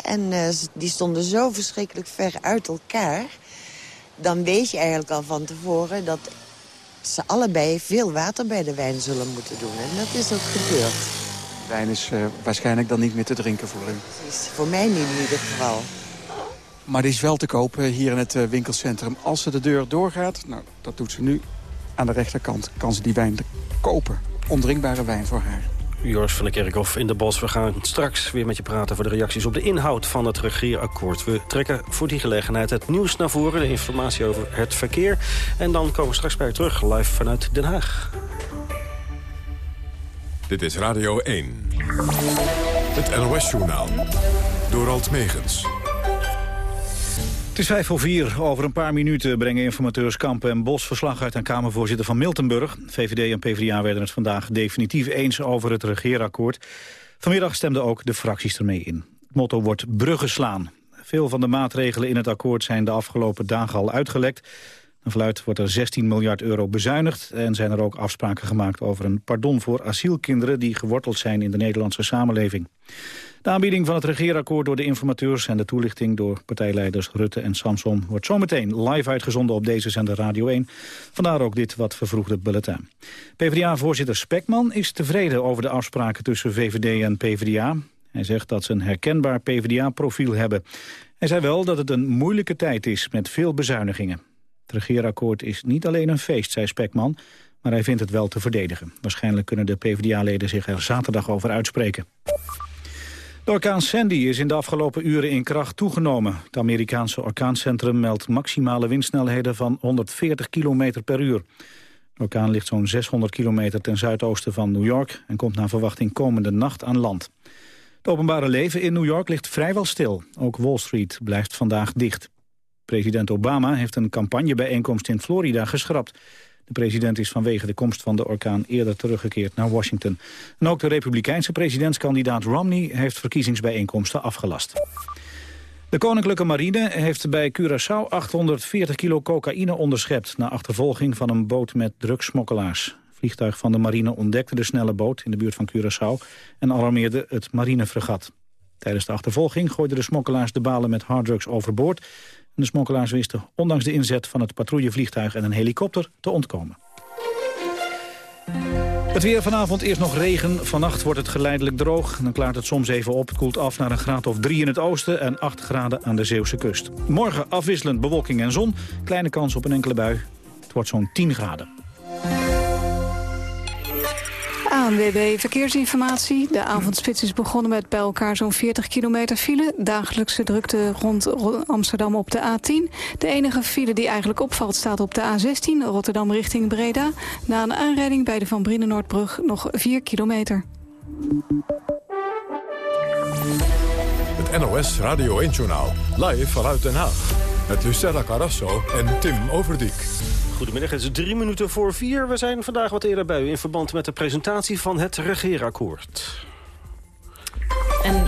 En uh, die stonden zo verschrikkelijk ver uit elkaar. Dan weet je eigenlijk al van tevoren dat ze allebei veel water bij de wijn zullen moeten doen. En dat is ook gebeurd. Wijn is uh, waarschijnlijk dan niet meer te drinken voor u. Precies, voor mij niet in ieder geval. Maar die is wel te kopen hier in het uh, winkelcentrum. Als ze de deur doorgaat, nou, dat doet ze nu. Aan de rechterkant kan ze die wijn kopen. Ondrinkbare wijn voor haar. Joris van der Kerkhof in de Bos. We gaan straks weer met je praten voor de reacties op de inhoud van het regeerakkoord. We trekken voor die gelegenheid het nieuws naar voren, de informatie over het verkeer. En dan komen we straks bij u terug, live vanuit Den Haag. Dit is Radio 1. Het NOS-journaal. Door Alt Megens. Het is vijf voor vier. Over een paar minuten brengen informateurs Kampen en Bos verslag uit aan Kamervoorzitter van Miltenburg. VVD en PvdA werden het vandaag definitief eens over het regeerakkoord. Vanmiddag stemden ook de fracties ermee in. Het motto wordt bruggen slaan. Veel van de maatregelen in het akkoord zijn de afgelopen dagen al uitgelekt. Een fluit wordt er 16 miljard euro bezuinigd... en zijn er ook afspraken gemaakt over een pardon voor asielkinderen... die geworteld zijn in de Nederlandse samenleving. De aanbieding van het regeerakkoord door de informateurs... en de toelichting door partijleiders Rutte en Samson... wordt zometeen live uitgezonden op deze zender Radio 1. Vandaar ook dit wat vervroegde bulletin. PvdA-voorzitter Spekman is tevreden over de afspraken tussen VVD en PvdA. Hij zegt dat ze een herkenbaar PvdA-profiel hebben. Hij zei wel dat het een moeilijke tijd is met veel bezuinigingen. Het regeerakkoord is niet alleen een feest, zei Spekman, maar hij vindt het wel te verdedigen. Waarschijnlijk kunnen de PvdA-leden zich er zaterdag over uitspreken. De orkaan Sandy is in de afgelopen uren in kracht toegenomen. Het Amerikaanse orkaancentrum meldt maximale windsnelheden van 140 km per uur. De orkaan ligt zo'n 600 kilometer ten zuidoosten van New York... en komt naar verwachting komende nacht aan land. Het openbare leven in New York ligt vrijwel stil. Ook Wall Street blijft vandaag dicht. President Obama heeft een campagnebijeenkomst in Florida geschrapt. De president is vanwege de komst van de orkaan eerder teruggekeerd naar Washington. En ook de republikeinse presidentskandidaat Romney heeft verkiezingsbijeenkomsten afgelast. De Koninklijke Marine heeft bij Curaçao 840 kilo cocaïne onderschept... na achtervolging van een boot met drugsmokkelaars. Vliegtuig van de marine ontdekte de snelle boot in de buurt van Curaçao... en alarmeerde het marinefregat. Tijdens de achtervolging gooiden de smokkelaars de balen met harddrugs overboord... De smokkelaars wisten, ondanks de inzet van het patrouillevliegtuig en een helikopter, te ontkomen. Het weer vanavond eerst nog regen. Vannacht wordt het geleidelijk droog. Dan klaart het soms even op. Het koelt af naar een graad of 3 in het oosten en 8 graden aan de Zeeuwse kust. Morgen afwisselend bewolking en zon. Kleine kans op een enkele bui. Het wordt zo'n 10 graden. ANWB Verkeersinformatie. De avondspits is begonnen met bij elkaar zo'n 40 kilometer file. Dagelijkse drukte rond Amsterdam op de A10. De enige file die eigenlijk opvalt staat op de A16, Rotterdam richting Breda. Na een aanrijding bij de Van Brienenoordbrug nog 4 kilometer. Het NOS Radio 1-journaal. Live vanuit Den Haag. Met Lucella Carrasso en Tim Overdijk. Goedemiddag, het is drie minuten voor vier. We zijn vandaag wat eerder bij u in verband met de presentatie van het regeerakkoord. En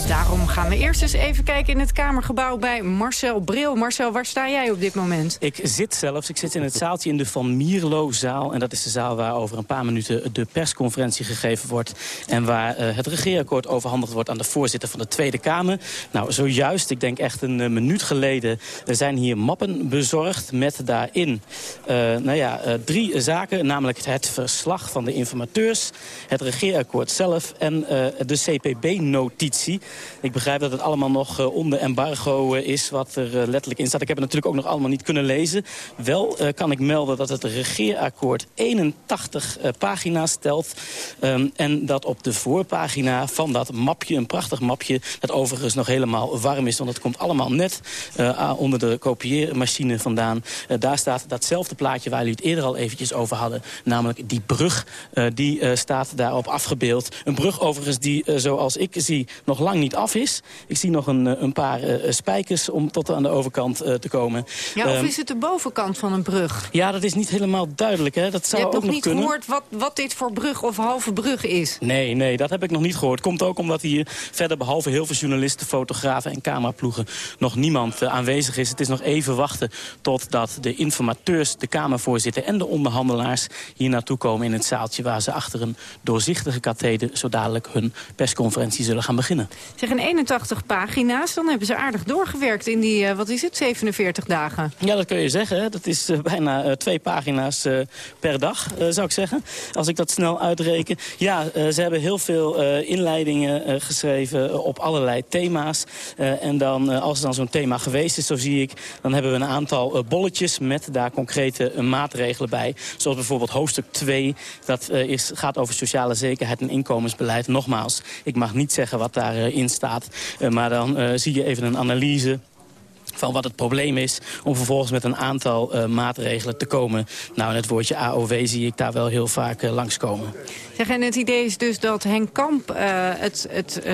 daarom gaan we eerst eens even kijken in het Kamergebouw bij Marcel Bril. Marcel, waar sta jij op dit moment? Ik zit zelfs, ik zit in het zaaltje in de Van Mierlo-zaal. En dat is de zaal waar over een paar minuten de persconferentie gegeven wordt. En waar uh, het regeerakkoord overhandigd wordt aan de voorzitter van de Tweede Kamer. Nou, zojuist, ik denk echt een uh, minuut geleden, er zijn hier mappen bezorgd met daarin uh, nou ja, drie zaken. Namelijk het verslag van de informateurs, het regeerakkoord zelf en de CPB-notitie. Ik begrijp dat het allemaal nog uh, onder embargo uh, is wat er uh, letterlijk in staat. Ik heb het natuurlijk ook nog allemaal niet kunnen lezen. Wel kan ik melden dat het regeerakkoord 81 pagina's stelt. Um, en dat op de voorpagina van dat mapje, een prachtig mapje... dat overigens nog helemaal warm is, want het komt allemaal net onder de kopieermachine vandaan. daar staat datzelfde plaatje waar jullie het eerder al eventjes over hadden. Namelijk die brug, die staat daarop afgebeeld. Een brug overigens die, zoals ik zie, nog lang niet af is. Ik zie nog een, een paar uh, spijkers om tot aan de overkant te komen. Ja, of um, is het de bovenkant van een brug? Ja, dat is niet helemaal duidelijk. Hè. Dat zou Je hebt ook nog niet kunnen. gehoord wat, wat dit voor brug of halve brug is? Nee, nee, dat heb ik nog niet gehoord. Komt ook omdat hier verder behalve heel veel journalisten, fotografen en cameraploegen nog niemand aanwezig is. Het is nog even wachten totdat de informateurs, de Kamervoorzitter en de onderhandelaars hier naartoe komen in het zaaltje waar ze achter een doorzichtige katheder zo dadelijk hun persconferentie zullen gaan beginnen. Zeg, in 81 pagina's, dan hebben ze aardig doorgewerkt in die, uh, wat is het, 47 dagen? Ja, dat kun je zeggen. Dat is uh, bijna uh, twee pagina's per dag, zou ik zeggen. Als ik dat snel uitreken. Ja, ze hebben heel veel inleidingen geschreven op allerlei thema's. en dan, als er dan zo'n thema geweest is, zo zie ik... dan hebben we een aantal bolletjes met daar concrete maatregelen bij. Zoals bijvoorbeeld hoofdstuk 2. Dat is, gaat over sociale zekerheid en inkomensbeleid. Nogmaals, ik mag niet zeggen wat daarin staat. Uh, maar dan uh, zie je even een analyse van wat het probleem is... om vervolgens met een aantal maatregelen te komen. Nou, het woordje AOW zie ik daar wel heel vaak uh, langskomen. Zeg, en het idee is dus dat Henk Kamp het, het, het